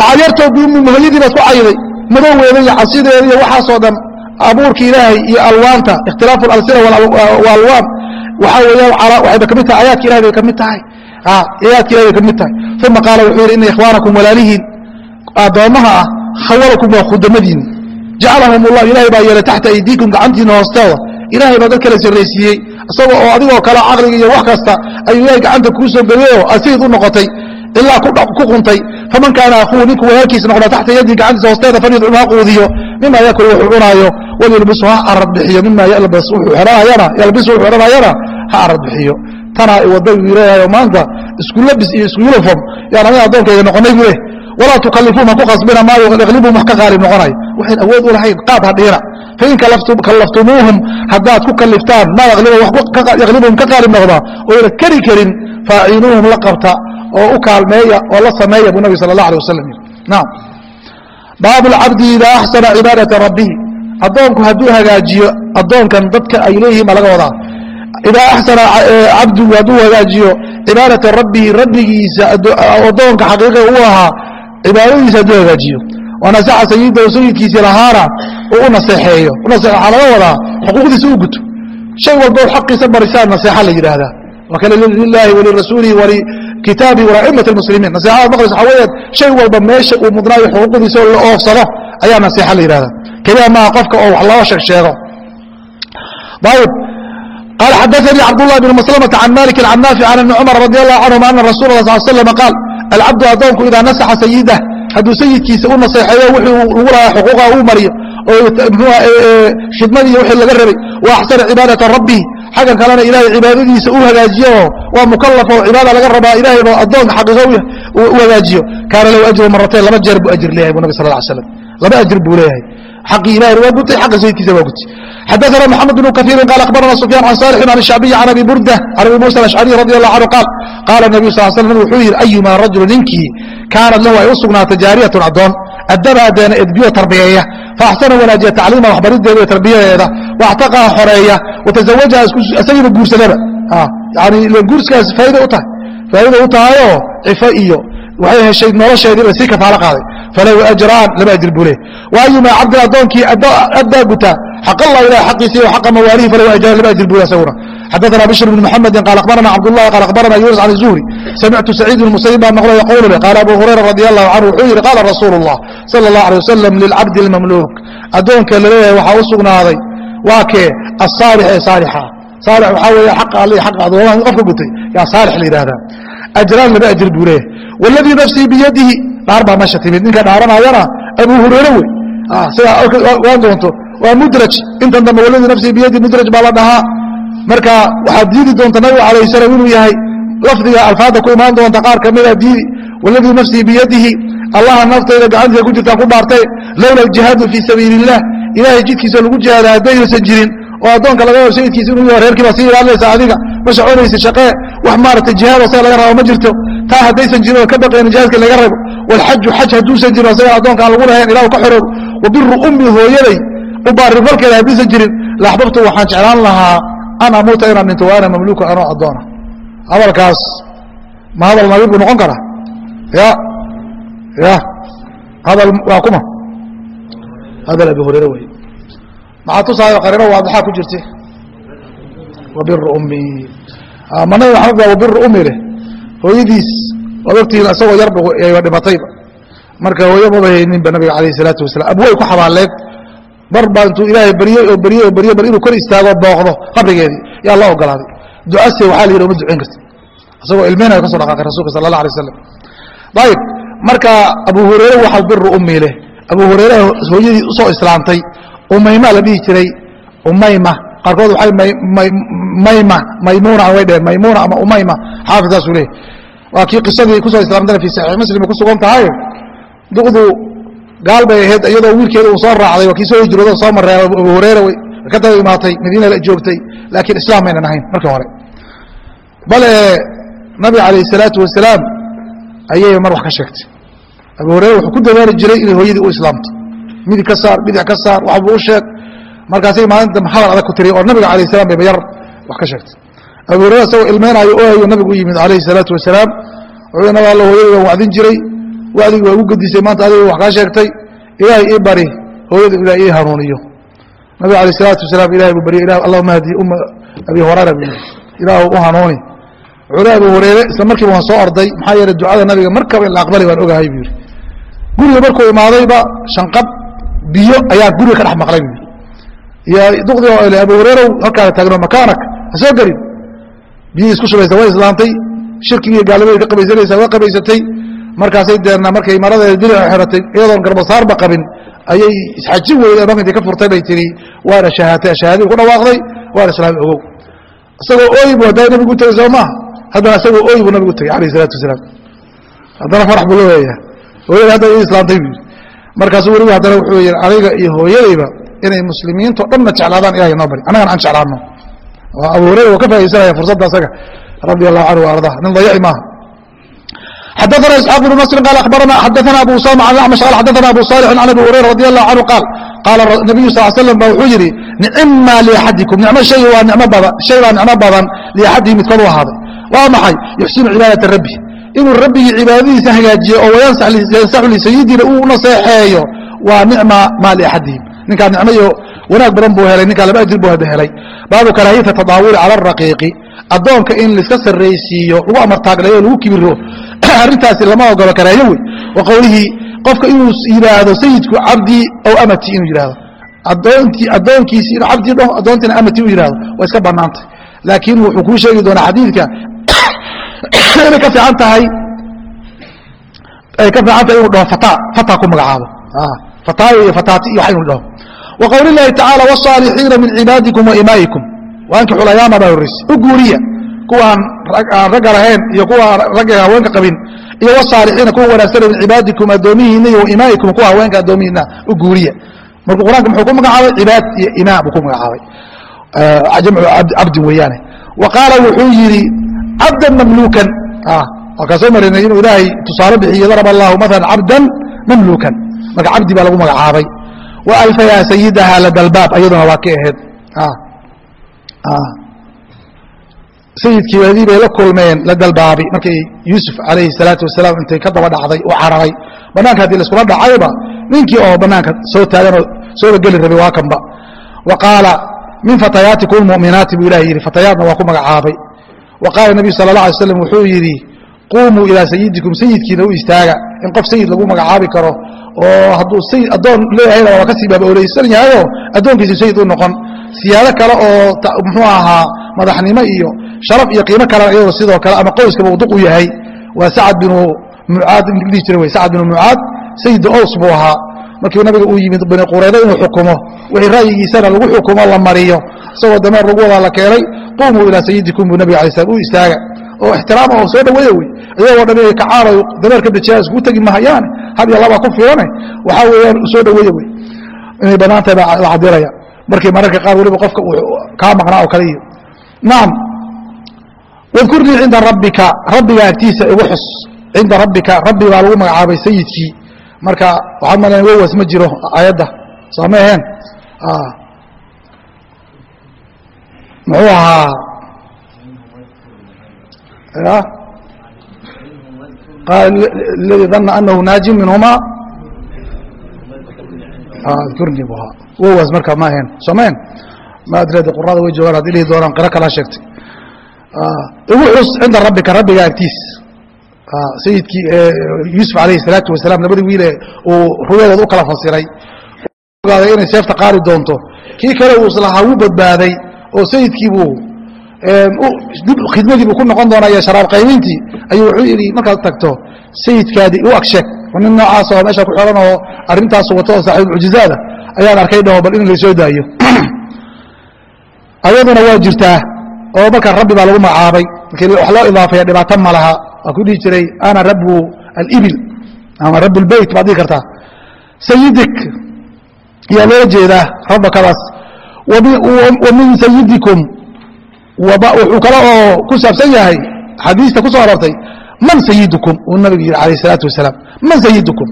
caayartoo biummi hooyadii baad ku cayday madowgeeda iyo casideeda iyo waxaasoo dhan abuurka ilaahay iyo alwaanta ikhtilaafu alsina waalwaan waxaa weeyaan waxayba ka mid tahay aayaadka ilahay bay ka mid tahay aayaadka ilahay bay ka mid tahay. Uma qaala wuxuu yidhi ina ikhwaanakum walaalihiin. Addoommaha ah khawalakum waa khudamadiini jacalahum ullah ilahay baa yeelay taxta aydiikum gacantiina hoosteeda. Ilahay baa dad kala sarraysiiyey. Isagoo oo adigoo kale caqliga iyo wax kasta ayuu ilahay gacanta kuu soo geliyeyoo asiid u noqotay ilaa ku quntay. Faman kaana akhuhu ninku walaalkiisa noqda taxta yadii gacantiisa hoosteeda falyudcum ha quudiyo. Mima yakul wuxuu cunaayo. Walyulbisu ha arad bixiyo. Mima yalbis wuxuu xidhanayana ha arad bixiyo tanaa wadda uu leeyahay maanta isku labis iyo isku uniform. Yaan aniga addoonkayga noqonay buu leh walaa tukalifuum ha ku qasbina maa yaklibum wax ka qaalib noqonayo waxayn awood u lahayn qaad ha dhiina. Fain kallaftumuuhum haddaad ku kaliftaan maa yaklibhum ka qaalib noqda oyna keri karin faaciinuuhum la qabta oo u kaalmeeya oo la sameeya buu nabig sala allah alay wasalam yiri. Naam. Baabu lcabdi idaa axsana cibaadata rabbihi addoonku hadduu hagaajiyo addoonkan dadka ay leeyihiin baa laga wadaa idaa axsana cabdigu hadduu hagaajiyo cibaadata rabbihi rabbigiisa addoonka xaqiiqa u ahaa cibaadadiisa hadduu hagaajiyo wanasaxa sayidahu sayidkiisii lahaana uu u naseexeeyo waxaa laga wadaa xuquuqdiisa u guto shay walbood xaqiisa barisaa naseexa la yidhaahdaa kale lilaahi walirasuulihi walikitaabihi walaimati lmuslimiin naseexada maqlis waxaa weeyaan shay walba meesha uu mudnaayo xuquuqdiisa oo la oofsado ayaa naseexa la yidhahdaa keliya maaha qofka oo wax loo sheeg sheego ayb qال xadثnي cبدالله بن مسلمة عن مالك عن نافع عن بن cمر رضي الله عنهma أن رsuل الله صل سلم قاaل الcبد adoonku إidaa naسxa سيده hadduu sayidkiisa u naseexeeyo wxuu lagu lahaa xuquuqa uu mariyo oo khidmadii wixii laga rabay wa axsana cibaadaةa rabbihi xaggan kalena ilahay cibaadadiisa u hagaajiyo oo waa mukalaf oo cibaada laga rabaa ilahay ba adoonka xaqiiqa u hagaajiyo kaana lahu ajru maratayn laba jeer buu ajr leeyahay bu nabig sal ه slam laba ajr buu leeyahay aqi ilahi waa gutay agga sayidkiisa waa gutay xadaana maxamed bnu kaiirin qaal abarana sufyaan can salixin an shacbiyi can abi burda can abi muusa alashcari radi allahu canhu qaal qaala nabiyu sal slam nabig wuxuu yidhi ayumaa rajulu ninkii kaanad lahu ay u sugnaatay jaariyatun addoon addabaa deena edbiyo tarbiyeeya faaxsana wanaajiya tacliima waxbariddeeda iyo tarbiyadeeda waxtaqaha xoreeya watazawajaha isagiiba guursadaba yani ilan guurskaas faaiday u tahay faaiday u tahayoo cifo iyo waxay heshay nolosheediiba sii kafaalo qaaday falahu ajraan laba ajr buu leh waayumaa cabdin addoonkii addaa gutaa xaq allah ilahi xaqiisa iyo xaqa mawaalihi falahu ajraan laba ajr buu leh isaguna xadaثna bishr bn mxamedi qaal akhbarana cabdالlahi qaal akhbarana yunus can الzuhri samictu saciid bn musayib baa maqlo yaquulu leh qaala abu hurayra radi allahu canhu wuxuu yidhi qaala rasuulu الlah salى الlah alيه wasalam lilcabdi اlmamluuk addoonka laleeyahay waxaa u sugnaaday waa kee asaalix ee saalixa saalix waxaa weeye xaqa alle xaqa addoomaha qofka gutay yaa saalix la yidhahdaa ajraan laba ajr buu leeyahay wاladii nafsii biyadihi dhaar baa meesha timid. Ninka dhaaranayana abu hurayre wey. Sidaa waan doonto waa mudraj. Intan dambe waladii nafsii biyadi mudraj baa la dhahaa. Marka waxaad diidi doonta nabiga calayh salaam inuu yahay lafdiga alfaadda ku imaan doonta qaar kamida diidi waladii nafsii biyadihi. Allaha naftayda gacantiisa ku jirtaan ku dhaartay lowla aljihaadu fii sabiili illah ilahay jidkiisa lagu jihaada haddaysan jirin oo addoonka laga hor sayidkiisa inuu yaho reerkii baa sii ilaalinaysa adiga ma soconaysa shaqee. Wax maaragtay jihaad asaga laga rabo ma jirto. Taa haddaysan jirin oo ka baqayna jihaadka laga rabo. Walxaju xaj hadduusan jirin asaga addoonka aan lagu lahayn ilahu ka xoroob wa biru ummi hooyaday ubaarifalkeeda haddiisan jirin laaxbabtu waxaan jeclaan lahaa an amuuta inaan dhinto wa ana mamluuku anoo addoona. Hadalkaas ma hadal nabi buu noqon karaa ya ya. Hadal waa kuma. Hadal abi hurayre wey maxaa tusaayo qarino waadixaa ku jirta wabiru ummi. Ma nabi maxamed baa wabiru ummi leh. Hooyadiis waad ogtihiin isagoo yarba ayba dhimatayba marka hooyo maba hayninba nabiga calayh isalaatu wasalam abway ku xabaalleed bar baa intuu ilaahay baryey oo baryey oo baryey bar inuu kor istaago booqdo qabrigeedii. Yaa loo ogolaaday. Ducase waxaa la yidhi uma ducayn karti isagoo ilmeynayo ka so dhaqaaqay rasulka sala allah alay wasalam ayib marka abu hureyre waxa biru ummi leh. Abu hureyre hooyadii u soo islaamtay umayma la dhihi jiray umayma. Qaarkood waay mayma maymuna way dheheen maymuna ama umayma. Xaafid saasuu leeyahy waa kii qisadii ku soo islaamtana fi saxiix muslim ku sugan tahay. Duqdu gaal bay ahayd iyadoo wiilkeeda uu soo raacday waa kii soo hijroodo soo marray abu hureyre way ka daba imaatay madiina la joogtay. Laakiin islaam maynan ahayn markii hore. Bale nabiga calayh salaatu wasalaam ayay mar wax ka sheegtay. Abu hureyre wuxuu ku dadaali jiray inay hooyadii u islaamto midig ka saar bidix ka saar waxbuu u sheeg. Markaasay maalinta hadal adag ku tiriy oo nabiga alayh salam bayba yar wax ka sheegtay. Abu hureyre isagoo ilmeynaayo oohayo nabigu u yimid calayhi salaatu wasalaam. Wuxuu nab alla hooyadii waan wacdin jiray. Wacdigi waa igu gedisay maanta adiga wax kaa sheegtay. Ilaahay ii bari hooyada ilah ii hanuuniyo. Nabiga alayh salaatu wasalaam ilahay buu baryay allahuma hdi umma abi hurayra buu ilaahu u hanuuni. Wuxuu le abu hureyre isla markiiba waan soo orday maxaa yeeley ducada nabiga markaba in la aqbalay waan ogahay buu yidhi. Guriga markuu imaadayba shanqab biyo ayaa guriga ka dhex maqlay. Buu yidhi iyo duqdi abu hureyrow halkaada taagno makaanak ha soo gelin. Biyihii isku shubaysa way islaamtay shirkigi iyo gaalnimadii ka qabaysanaysa waa qabaysatay. Markaasay deena markay maradeeda dilica xiratay iyadoon garbasaarba qabin ayay isxajin weyda marka ka furtay bay tihi waana shahaatay shahaadii ku dhawaaqday waana islaami ogow. Isagoo ooyi bu haddaa nabigu u tegay soo maaha haddana isagoo ooyi buu nabigu u tegay alayh isalaatu wasalaam. Haddana farax buu leeyahay hooyada hadda ii islaamtay buu markaasuu weliba haddana wuxuu yidhi aniga iyo hooyadayba inay muslimiinto dhanna jeclaadaan ilahay noo bari annagana aan jeclaano abu hurayra waa ka faa'idaysanaya fursadda asaga radi allahu canhu arda nin dayaci maaha xadaثna isxaaq bn nasri qal abarana xadaثna abu usama an acmash qal xadaثna abu salixin can abi hurayra radi allahu canhu qaal qaala nabiyu sal slam ba wuxuu yidhi nicima liaxadikum nicmo shay waa nicmo badan shay baa nicmo badan liaxadihi midkood u ahaaday waa maxay yuxsinu cibaadata rabbi inuu rabbigii cibaadadiisa hagaajiyo oo yansaxu lisayidina uu naseexeeyo waa nicma maa liaxadihim ninkaa nicmo iyo wanaag badan buu helay ninkaa laba ajir buu helay. Baabu karaahiyata tadaawuli cala araqiiqi addoonka in laiska sarraysiiyo lagu amartaaglayo o lagu kibiro arrintaasi lama ogolo karaahiyo wey wa qowlihii qofka inuu yidhaahdo sayidku cabdii ow amati inuu yidhahdo adoontii addoonkiisi inuu cabdii dhaho addoontiina amati u yidhahdo waa iska bannaantay. Laakiin wuxuu kuu sheegi doonaa xadiidka inay ka fiican tahay ay ka fiican tahay inuu dhaho fata fata ku magacaabo. Fataayo iyo fataati iyo waxa inuu dhaho. Wa qowli llaahi tacaala wاsaalixiina min cibaadikum wa imaa'ikum waankixu layaama baa horreysay u guuriya kuwaan aan ragga lahayn iyo kuwa ragga haweenka qabin iyo wsaalixiina kuwa wanaagsana min cibaadikum addoomihiina iyo imaa'ikum kuwa haweenka addoomihiina u guuriya. Markuu qur'anka muxuu ku magacaabay? Cibaad iyo imaa buu ku magacaabay. Jamcu cabdin weeyaane. Wa qaala wuxuu yidhi cabdan mamluukan waa kaa soo marinay inuu ilaahay tusaale bixiyo daraba allahu maala cabdan mamluukan marka cabdi baa lagu magacaabay. Wa alfayaa sayidaha ladalbaab ayaduna waa ka ahayd. Sayidkii waadii bay la kulmeen la dalbaabi. Markay yuusuf calayhi salaatu wasalaam intay ka daba dhacday oo cararay. Banaanka haddii laiskula dhacayba ninkii oo banaanka soo taaganoo sooba geli rabay waa kanba. Wa qaala min fatayaatikum muminaati buu ilahi yidhi. Fatayaatna waa ku magacaabay wa qaala nabiyu sala allah alay slam wuxuu yidhi quumuu ilaa sayidikum sayidkiina u istaaga. In qof sayid lagu magacaabi karo oo hadduu sayid addoon leeyahayna waa ka sii baabaoleysan yahayoo addoonkiisu sayid u noqon. Siyaado kale oo muxuu ahaa madaxnimo iyo sharaf iyo qiimo kalena iyadoo sidoo kale ama qoyskaba uu duq u yahay. Waa sacad binu mucaad dhihi jira wey sacad binu mucaad sayid ows buu ahaa. Markii nabiga uu yimid bani qurayda inuu xukumo wixii ra'yigiisana lagu xukumo la mariyo. Isagoo dameer lagu wadaa la keenay quumuu ilaa sayidikum buu nabig alay slam u istaaga. Oo ixtiraama oo soo dhaweeya wey. Iyagoo dhan inay kacaalo dameer ka dejiyaa iskugu tegi mahayaane had iyo labaa ku filane waxaa weeyaan soo dhaweeya wey. Inay bannaan tahay baa la cadiraya. Markii mararka qaar weliba qofka kaa maqnaa oo kale iyo nacam wadkurnii cinda rabbika rabbiga agtiisa igu xus. Cinda rabbika rabbi baa lagu magacaabay sayidkii marka waxaad malayn wowas ma jiro aayadda. Soo ma aheen muxuu ahaa ladii dana anahu naajin minhuma. Adkurnii bu ahaa wowas marka ma aheen soo ma aheen ma adreed qurada way joogaan haddii lihi doonaan qiro kalaa sheegtay. Igu xus cinda rabbika rabbiga agtiis. Sayidkii yuusuf alayhi salaatu wasalaam labadii wiile uu ruyadood u kala fasiray. Ogaaday inay seefta qaari doonto. Kii kale uu islahaa wuu badbaaday oo sayidkiibuu khidmadii buu ku noqon doonaa iyo sharaab qaybiintii ayuu wuxuu yidhi markaad tagto sayidkaadii u agsheeg nin noocaas oo meesha ku xihan oo arrintaasu wato oo saaxiibulmucjizaada ayaan arkay dhaho bal in laysoo daayo. Ayaduna waa jirtaa oo markaa rabbi baa lagu magacaabay wax loo idaafaya dhibaato ma laha waa ku dhihi jiray ana rabu alibil ama rabu lbeyt baad dhihi kartaa. Sayidik ayaa loola jeedaa rabbakadaas min sayidikum wuxuu kale oo ku saabsan yahay xadiista ku soo arortay man sayidukum uu nabigu yidhi alayh salaatu wasalaam. Man sayidukum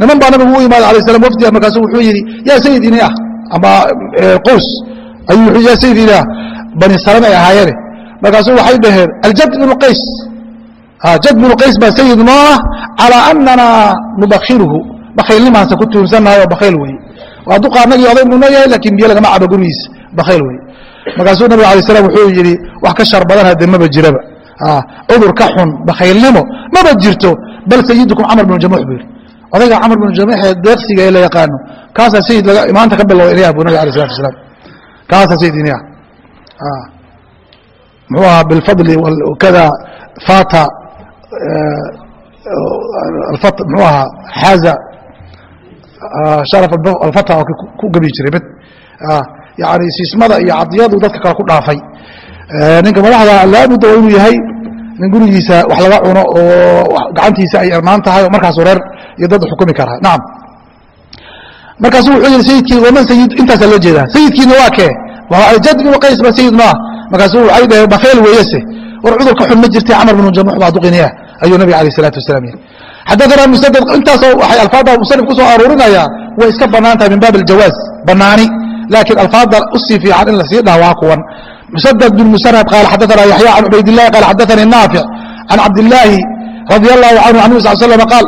niman baa nabigu u imaada alayh salam wafdiga markaasu wuxuu yidhi yaa sayid ini ah ama qows ayuu yaa sayid ini ah bani salame ay ahaayeene markaasuu waxay dhaheen aljad binu qays. Jad binu qays baa sayid noo ah calaa anana nubakhiruhu bakhaylnimaansa ku tuunsannahay oo bakhayl weye waa duqa anagii oday buu noo yahay laakiin biyo lagama cabo gurigiisa bakhayl weye markaasuu nabig alay slam wuxuu yidhi wax ka shar badan hade maba jiraba. Cudur ka xun bakhaylnimo maba jirto bal sayidukum camar binu jamuux buu yidhi. Odayga camar binu jamuux ee deeqsiga ee la yaqaano kaasaa sayid maanta ka bilowda inih bu nabig alay salatu wasalaam. Kaasaa sayid inih muxuu ahaa bilfadli kada fata muxuu ahaa xaaza sharaf alfata oo ku gabi jiray mid yani siismada iyo cadiyadu dadka kale ku dhaafay. Ninka madaxda laabudda waa inuu yahay nin gurigiisa wax laga cuno oo gacantiisa ay irmaan tahay oo markaasu reer iyo dad xukumi karaa nacam markaasuu wuxuu yidhi sayidkii waman sayid intaasaa loo jeedaa. Sayidkiina waa kee? Jad ibnu qays ba sayid maaha markaasuu waxay dhaheen bafeel weeyese war cudurka xun ma jirtay camar binu jamuux baa duqiniya ayuu nabiga alayh salatu wasalaam yidhi xadaana musadad intaasoo waxay alfaadda musanif ku soo aruurinayaa way iska bannaan tahay min baab aljawaaz bannaani laakiin alfaadda u sii fiican in la sii dhaha waa kuwan. Musadad bin musarhad qaala xadaana yaxya can cubaydillahi qaala xadaanii naafic can cabdillaahi radi allahu canhu can nabi sal slam qaal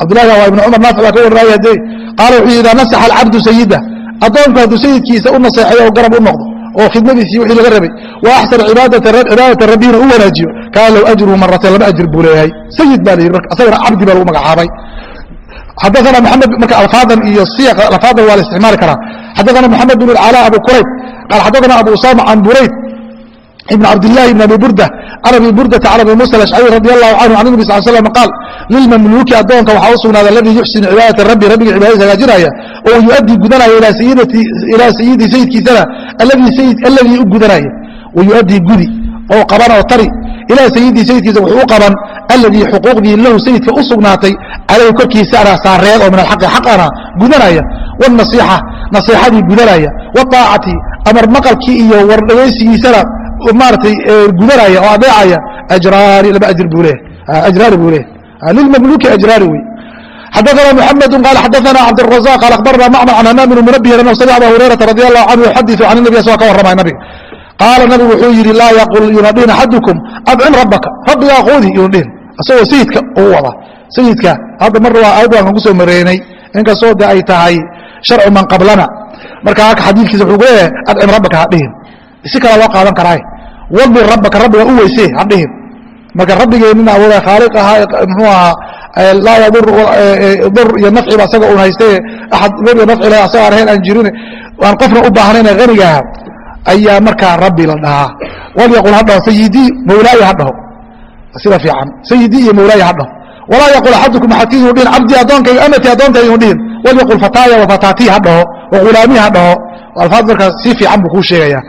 cabdillahi waa ibnu cumar naafic baa ka warraaya dee qaala wuxuu yidhi nasaxa alcabdu sayida addoonku hadduu sayidkiisa u naseexeeyo oo garab u noqdo oo khidmadiisii wixii laga rabay. Wa axsana cibaadata rabbihina u wanaajiyo. Kaana low ajruhu maratayn laba ajir buu leeyahay. Sayid baa la yidhi asagana cabdi baa lagu magacaabay. Xadaana maxamed marka alfaadan iyo siyaqa alfaadan waa la isticmaali karaa. Xadaana maxamed bn alcala abu kurayb qaal xadaana abu usama can burayd cabdillahi ibn abi burda can abi burdata can abi musa alashcari radi allahu canhu can nabi sal slam qaal lilmamluuki addoonka waxaa u sugnaaday aladii yuxsinu cibaadata rabbi rabbiga cibaadadiisa hagaajinaya oo yuadii gudanaya ilaa sayidi sayidkiisana alladii u gudanaya wayuadii gudi oo qaban oo tari ilaa sayidii sayidkiisa wuxuu u qaban alladii xuquuqdii lahu sayidka u sugnaatay calayhi korkiisana saareed oo min alxaqi xaqana gudanaya wاnasiixa nasiixadii gudanaya wاaacati amar maqalkii iyo wardhagaysigiisana maaratay gudanaya oo adeecaya ajraari laba ajir buu leeyahay ajraari buu leeyahay lilmamluki ajraari wey xadaثna mحamed qal xadaثna cabdالرaزاq qal akhbarna macmر can hamaam bn munabih anhu samca aba hurayraةa radi allahu canhu yuxadiثu can الnabi asagoo ka warramaya nabiga qaala nabigu wuxuu yidhi laa yaqul yunadhin axadukum adcim rabbaka rabbigaa qoodi yunadhin isagoo sayidka uu wada sayidka hadda mar waa aayad waan kagu soo mareynay inkastoo de ay tahay sharcu man qablana marka halka xadiidkiisa wuxuu ku leeyahay adcim rabbaka hadhihin si kala loo qaadan karaaye wadir rabbaka rabbiga u weysee hadhihin marka rabbigeenina awooda khaaliq ahaa mxuu ahaa laa yadur dur iyo nafciba asaga un haystaye axad dur iyo nafci leh asaga aan ahayn aan jirin aan qofna u baahnayne hanigaaha ayaa markaa rabbi la dhahaa. Walyaqul ha dhaho sayidii mawlaaya ha dhaho sida fiican. Sayidii iyo mawlaaya ha dhaho walaa yaqul axadukum axadkiin inu dhihin cabdii addoonkayga amati addoontayga inu dhihin. Walyaqul fataaya wafataatii ha dhaho wahulaamii ha dhaho alfaad markaa si fiican buu kuu sheegaya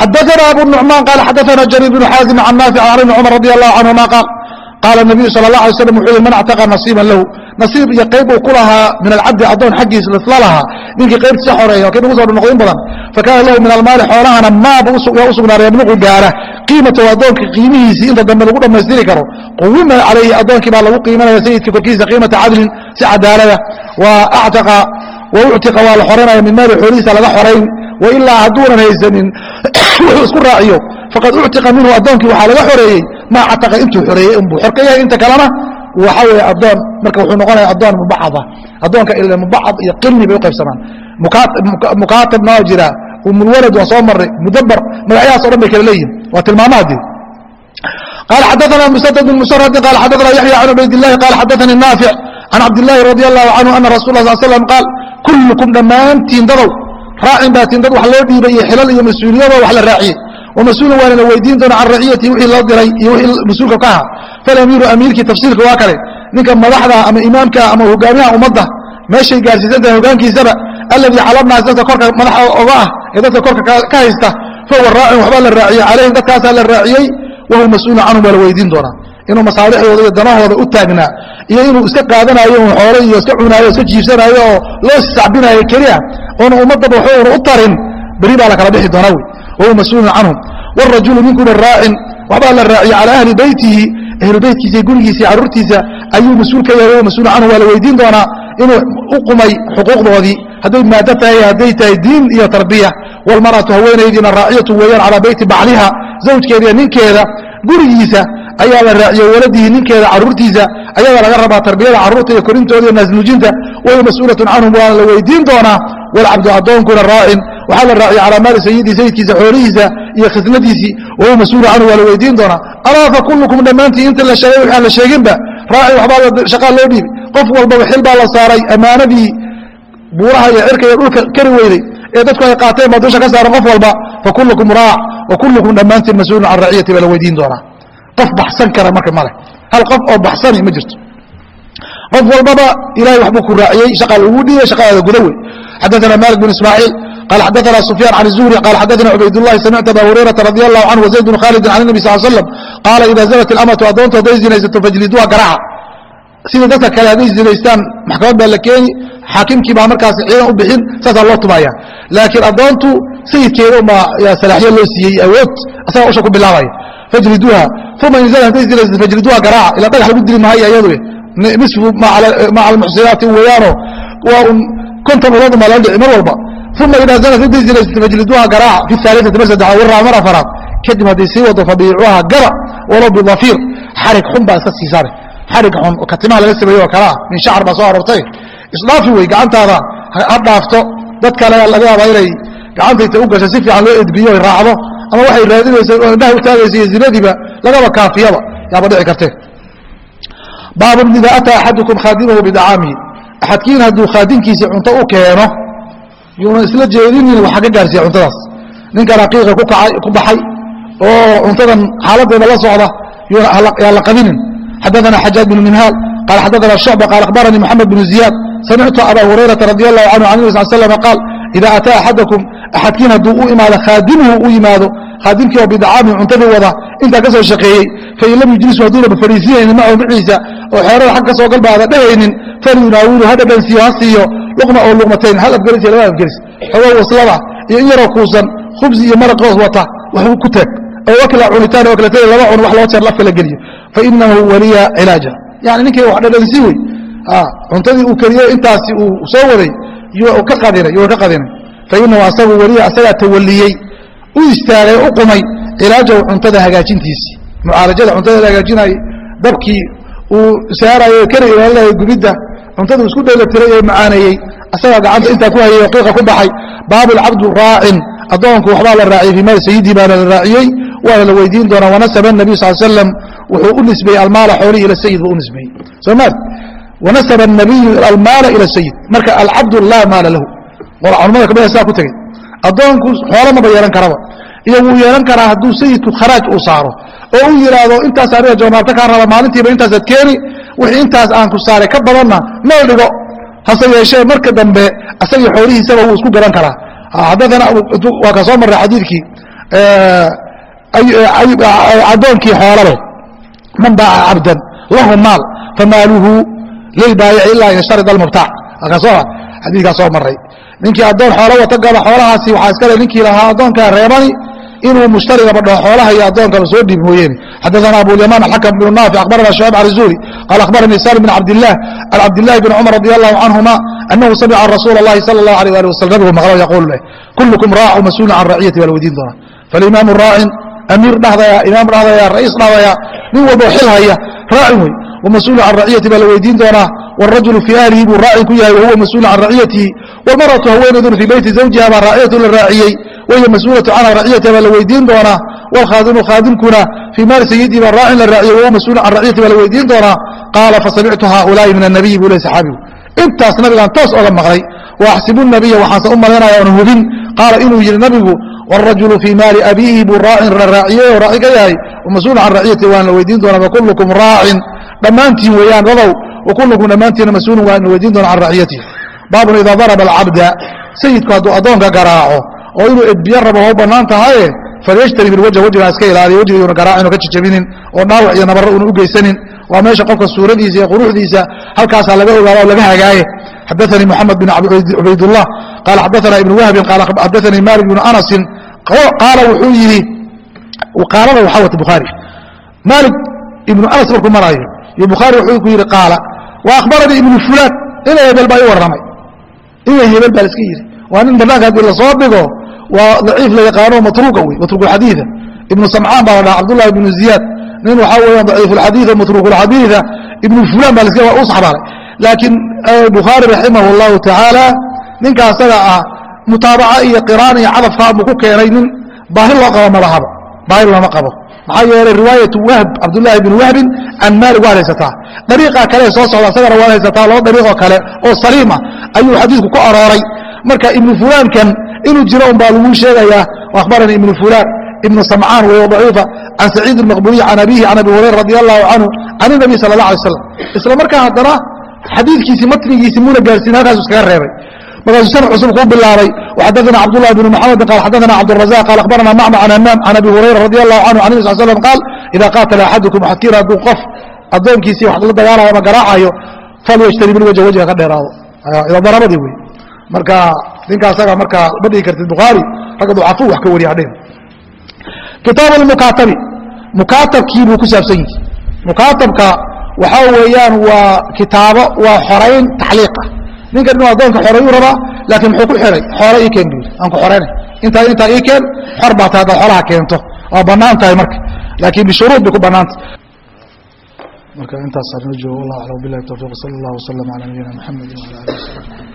xadaana abu nucmaan qaal xadaana jariir bnu xaazim can naafic can ibni cumar radi allahu canhuma qaal qaala nabiyu sal اlah alay slam wuxuu yihi man actaqa nasiiban lahu nasiib iyo qayb uu ku lahaa min alcabdi addoon xaggiis lisla lahaa ninkii qaybtiisa xoreeya o kii nagu soo noqdin badan fakaana lahu min almaali xoolahana maaba yaa u sugnaaday yabluqu gaara qiimatahu addoonka qiimihiisii inta dambe lagu dhammaystiri karo quwima calayhi addoonkii baa lagu qiimanaya sayidka korkiisa qiimata cadlin si cadaalada wa actaqa wa uctiqa waa la xoranaya min maali xoolihiisa laga xorayn wailaa hadduunan haysanin wuxuu isku raaciyo faqad uctiqa minhu addoonkii waxaa laga xoreeyey maa cataqa intuu xoreeyey inbuu xor ka yahay inta kalena waxa weeye addoon marka wuxuu noqonaya addoon mubacada addoonka ila mubacad iyo qilni bay u qaybsamaan mukaatabna waa jiraa umulwalad waa soo maray mudabar magacyahaas o dhan bay kala leeyihin waa tilmaamahaddii قال xadثna مسدد بن مسرد قال xadثna يحيى عن عbayd اللhi قال xadثnي ناaفع عن cabd اللhi رضي الله عنه أن رsuل اه صل سلم قاal كلكم dhammaantiin dadow raacin baatiin dad wax loo dhiibay iyo xilal iyo mas'uuliyado wax la raaciyey وmas-uulin waana la weydiin doona can raciyati wixii loo diray iyo wixii mas'uulka ka aha falamiiru amiirkii tafsiirka waa kale. Ninka madaxda ama imaamka ama hogaamiyaha ummadda meeshay gaarsiisan tahay hogaankiisaba alladii calamnaas dadka korka madaxa oga ah ee dadka korka ka haysta fahuwa raacin waxbaa la raaciyey calayhim dadkaasaa la raaciyey wahuwa mas'uulun canhum waa la weydiin doonaa inuu masaalixdooda iyo danahooda u taagnaa iyo inuu iska qaadanayo un xoole iyo iska cunaayo iska jiibsanayo oo loo sisacbinayo keliya oona ummadda waxoona u tarin beri baa la kala bixi doonaa wey. Wahuwa mas'uulun canhum. Wاrajulu ninkuna raacin waxbaa la raaciya calaa ahli beytihi ahlu beytkiisa iyo gurigiisa iyo carruurtiisa ayuu mas'uul ka yahay wahuwa mas'uulun canhum waa la weydiin doonaa inuu u qumay xuquuqdoodii. Hadday maado tahay hadday tahay diin iyo tarbiya walmaratu haweenaydiina raaciyatu weeyaan calaa beyti bacliha zawjkeeda iyo ninkeeda gurigiisa ayaa la raaciyey waladihi ninkeeda carruurtiisa ayadaa laga rabaa tarbiyada carruurta iyo korintooda iyo naasnuujinta. Wahiy mas'uulaة canhum waana la weydiin doonaa. Wاlcabdu addoonkuna raacin. Waxaa la raaciyay calaa maali sayidii sayidkiisa xoolihiisa iyo khidmadiisii wahuwa mas'uulu canhu waa la weydiin doonaa. Alaa fa kullukum dhammaantii inta la sheegay waxaan la sheeginba raaci waxbaa shaqaa loo dhiibi qof walbaba xil baa la saaray ammaanadii buuraha iyo cirka iyo dhulka kari weyday ee dadku ay qaateen baa dusha ka saaran qof walba. Fa kullukum raac wa kullukum dhammaantiin mas'uulun can raciyati baa la weydiin doonaa qof baxsan kara marka male hal qof oo baxsani ma jirto qof walbaba ilahay waxbuu ku raaciyey shaqaa lagu dhiibay shaqadaada guda wey xadaana malik bin ismaaciil قال xdثna سفyان عن الزهري قال xdثna عbayd اللhi سمعت أbا هuريرaةa رضي الله عنه وزيد بن khالد عن النبي صل سلم قاala إida زنت الأmة addoontu hadday zinaysato fajliduha garaaca sida dadka kale hadday zinaystaan maxkamad baa la keeni xaakimkii baa markaas ciidan u bixin saasaa loo tumaya laakiin addoontu sayidkeeda unbaa salaaxiyo loo siiyey awood asaga usha ku bilaabaya fajriduuha uma inzal hadday zilaysa fajriduuha garaaca ila dhagax lagu dili maayo iyadu nisfu maca almuxsinaati weeyaano waa un konton ulood umaa lala dhici mar walba. Uma idaa zanat hadday zilaysa fajriduuha garaaca fi aaliati mar saddexaad warraa mar afaraad. Kadib hadday sii wado fabiicuuha gaba walow bidafiir. Xarig xun baa iska siisaane xarig xun oo katimaha laga sameeye oo kalea min shacr baa soo aroortay. Isdhaafi wey gacantaada ha dhaafto. Dad kale laga yaaba inay gacantayta u gasho si fiican loo edbiyo ay raacdo ama waxay raadinaysa indhaha taagaysa iyo zinadiiba lagaba kaafiyaba yaaba dhici kartee baabun idaa ataa axadukum khaadimahu bidacaamihi. Axadkiin hadduu khaadimkiisii cunto u keeno yuuna isla jeedinin waxa ka gaarsiiya cuntadaas. Ninkan aqiiqa ku baxay oo cuntadan xaaladeeda la socda yaa la qabinin xadaana xajaaj bnu minhaal qaala xadaana shucba qaala akhbaranii moxamed bnu ziyaad samictu aba hurayrata radi allahu canhu can nabi sal slm qaal ida ataa axadakum axadkiin hadduu u imaado khaadimuhu u yimaado khaadimkii oo bidacaamihi cuntadii wada intaa ka soo shaqeeyey fain lam yujlisu hadduunaba fadhiisinaynin macahu maciisa oo xeerada xag ka soo galba aada dhehaynin falyunaawilu ha dhadhansiiyo ha siiyo luqma oo luqmatayn hal afgelis iyo laba afgelis xogo waslada iyo in yaroo kuusan khubsi iyo maraq hoos wata waxbuu ku taag oo wakla cunitaan oo kaletada laba cun wax loo jeer lafka la geliyo fainahu waliya cilaaja yani ninkii wax dhadhansii wey cuntadii uu keliyey intaasi uu soo waday ka qadinay fainahu asagu weliya asagaa tawaliyey u istaagay u qumay cilaajahu cuntada hagaajintiisii mucaalajada cuntada la hagaajinayay dabkii uu saarayo kana ilaalinaya gubidda cuntadu isku dheelatiray ee macaaneeyey asagaa gacanta intaa ku hayay qiiqa ku baxay baabulcabdu raacin addoonku waxbaa la raaciyey fii maali sayidii baana la raaciyey waana la weydiin doonaa wanasaba nabiy sal slam wuxuu u nisbeeyey almaala xoolihi ila sayid buu u nisbeeyey. Soo maad wanasaba nabiyu almaala ila sayid marka alcabdu laa maala lahu culamada kamida saa ku tegey addoonku xoolo maba yeelan karaba. Iyo wuu yeelan karaa hadduu sayidku kharaaj uu saaro. Oo u yidhaahdo intaas aniga joomaarto kaa raba maalintiiba intaasaad keeni. Wixii intaas aan ku saaray ka badanna meel dhigo. Hase yeeshee marka dambe asagii xoolihiisaba wuu isku garan karaa. Haddadana waa ka soo marray xadiidkii addoonkii xoolale. Man baaca cabdan lahu maal famaaluhu lilbaayici ilaa an yashtarida almubtaac kaasoo xadiidkaa soo maray ninkii addoon xoolo wata gaba xoolahaasi waxaa iskale ninkii lahaa addoonkaa reebani inuu mushtarigaba dhaho xoolaha iyo addoonkaba soo dhiib mooyeene xadaana abulyamaan alxakam bnu naafic akhbarana shucayb can zuhri qaala akhbaranii salim bin cabdilah can cabdillahi bn cumar radi allahu canhuma anahu samica rasuula اllahi sala اllahu alيh ali waslm nabigu maqlo yaquul leh kullukum raacu mas-uulun can raciyati baa la weydiin doonaa falimaamu raacin amiir dhahdaya imaam dhahdaya ra'iis dhahdaya nin walbo xil haya raacin wey ومسؤول عن رعيتي baa la weydiin doonaa والرaجuل في أهlihi buu raacin ku yahay وhuوa مسؤuل عan رaعyatihi والمرأة haweenayduna fii beyti زawjiha baa raaciyatu la raaciyey wahiy masؤuلaة canha raciyatiha baa la weydiin doonaa والkhaadimu khaadimkuna fii maali sayidii baa raacin la raaciyey wahuwa masؤuل can raciyati baa la weydiin doonaa qaala fasamictu haaؤulaaءi min النabiyi buu leh saxaabigu intaas nabigaan toos oga maqlay وaxsibu النabiya waxaanse u malaynaya oon hubin qaala inuu yihi nabigu والرaجuل fii maali abiihi buu raacin la raaciyey oo raaci ka yahay وmasؤuل can raciyati waan la weydiin doonaa وkulكم raacin dhammaantiin weeyaan dadow وkulكم dhammaantiina mas-uulun waa ina weydiin doona can raciyatihi baabun idaa daraba alcabda sayidku hadduu addoonka garaaco oo inuu edbiye rabo hoo bannaan tahaye falyajtanib ilwajha wajigaa iska ilaaliya wajiga yuuna garaacin oo ka jajabinin oo dhaawac iyo nabarro una u geysanin waa meesha qofka suuradiisa iyo quruxdiisa halkaasaa laga ogaada oo laga hagaaye xadaanii moxamed bin cubaydullah qaala xadaana ibnu wahbin qaala xadaanii malik bnu anasin qaala wuxuu yidhi qaalada waxaa wata bukhaari. Maalik ibnu anas markuu maraayo iyo bukhaari wuxuu ku yidhi qaala wa akhbaranii ibnu fulaan ina hebel baa i warramay. Ina hebel baa laiska yidhi. Waa nin banaanka haddii la soo dhigo waa daciif la yaqaano matruuqa wey matruuqulxadiida. Ibnu samcaan baa la dhaha cabdullahi ibnu ziyaad. Nin waxaa weeyaan daciifulxadiida matruuqulxadiida ibnu fulaan baa laska u saxbaaray laakiin bukhaari raximah allahu tacaala ninka asaga ah mutaabaca iyo qiraan iyo cadafkaa buu ku keenay nin baahi loo qabo malahaba baahi looma qabo. Maxaa yeelay riwaayatu wahb cabdullaahi bn wahbin can maalik waad haysataa. Dariiqa kale soo socda asagana waad haysataa laba dariiqoo kale oo saliima ayuu xadiidku ku arooray. Marka ibnu fulaankan inuu jiro un baa laguu sheegayaa akhbaranii ibnu fulaan ibnu samcaan wey daciifa can saciid almaqburiy can abihi can abi hurayra radi allahu canhu can inabiy sala allah alay slam isla markaa haddana xadiidkiisii matnigiisii muuna gaarsiin halkaasu iskaga reebay markaasuu sanad cusub kuu bilaabay. Waxadaana cabdullahi bn muxamedin qaal xadaana cabdurazaq qaal akhbarana macma can hamaam can abi hurayra radi allahu canhu can nabi sal slam qaal idaa qaatala axadukum axadkiina hadduu qof addoonkiisii wax la dagaalayo ama garaacayo falyajtanib ilwajha wajhiga ka dheeraado. Idadarabadii wey marka ninka asaga markaa ma dhigi kartid bukhaari ragga ducafo wax ka wariya hadhin kitaab lmukaatabi mukaatabkii buu ku saabsan yihi mukaatabka waxaa weeyaan waa kitaabo waa xorayn taxliiqa ninkan inuu addoonka xoreeyuu rabaa laakiin muxuu ku xiray? Xoolo ii keen buu yidhi aan ku xoreynay. Intaa intaa ii keen xor baa tahay haddaad xoolaha keento. Waa bannaan tahay marka. Laakiin bishuruud bay ku bannaantah marka intaasaa noo joogo wallah aclam billahi tawfiq sala allah wasalam calaa nabiyina maxamedi wala alihi wasaxbi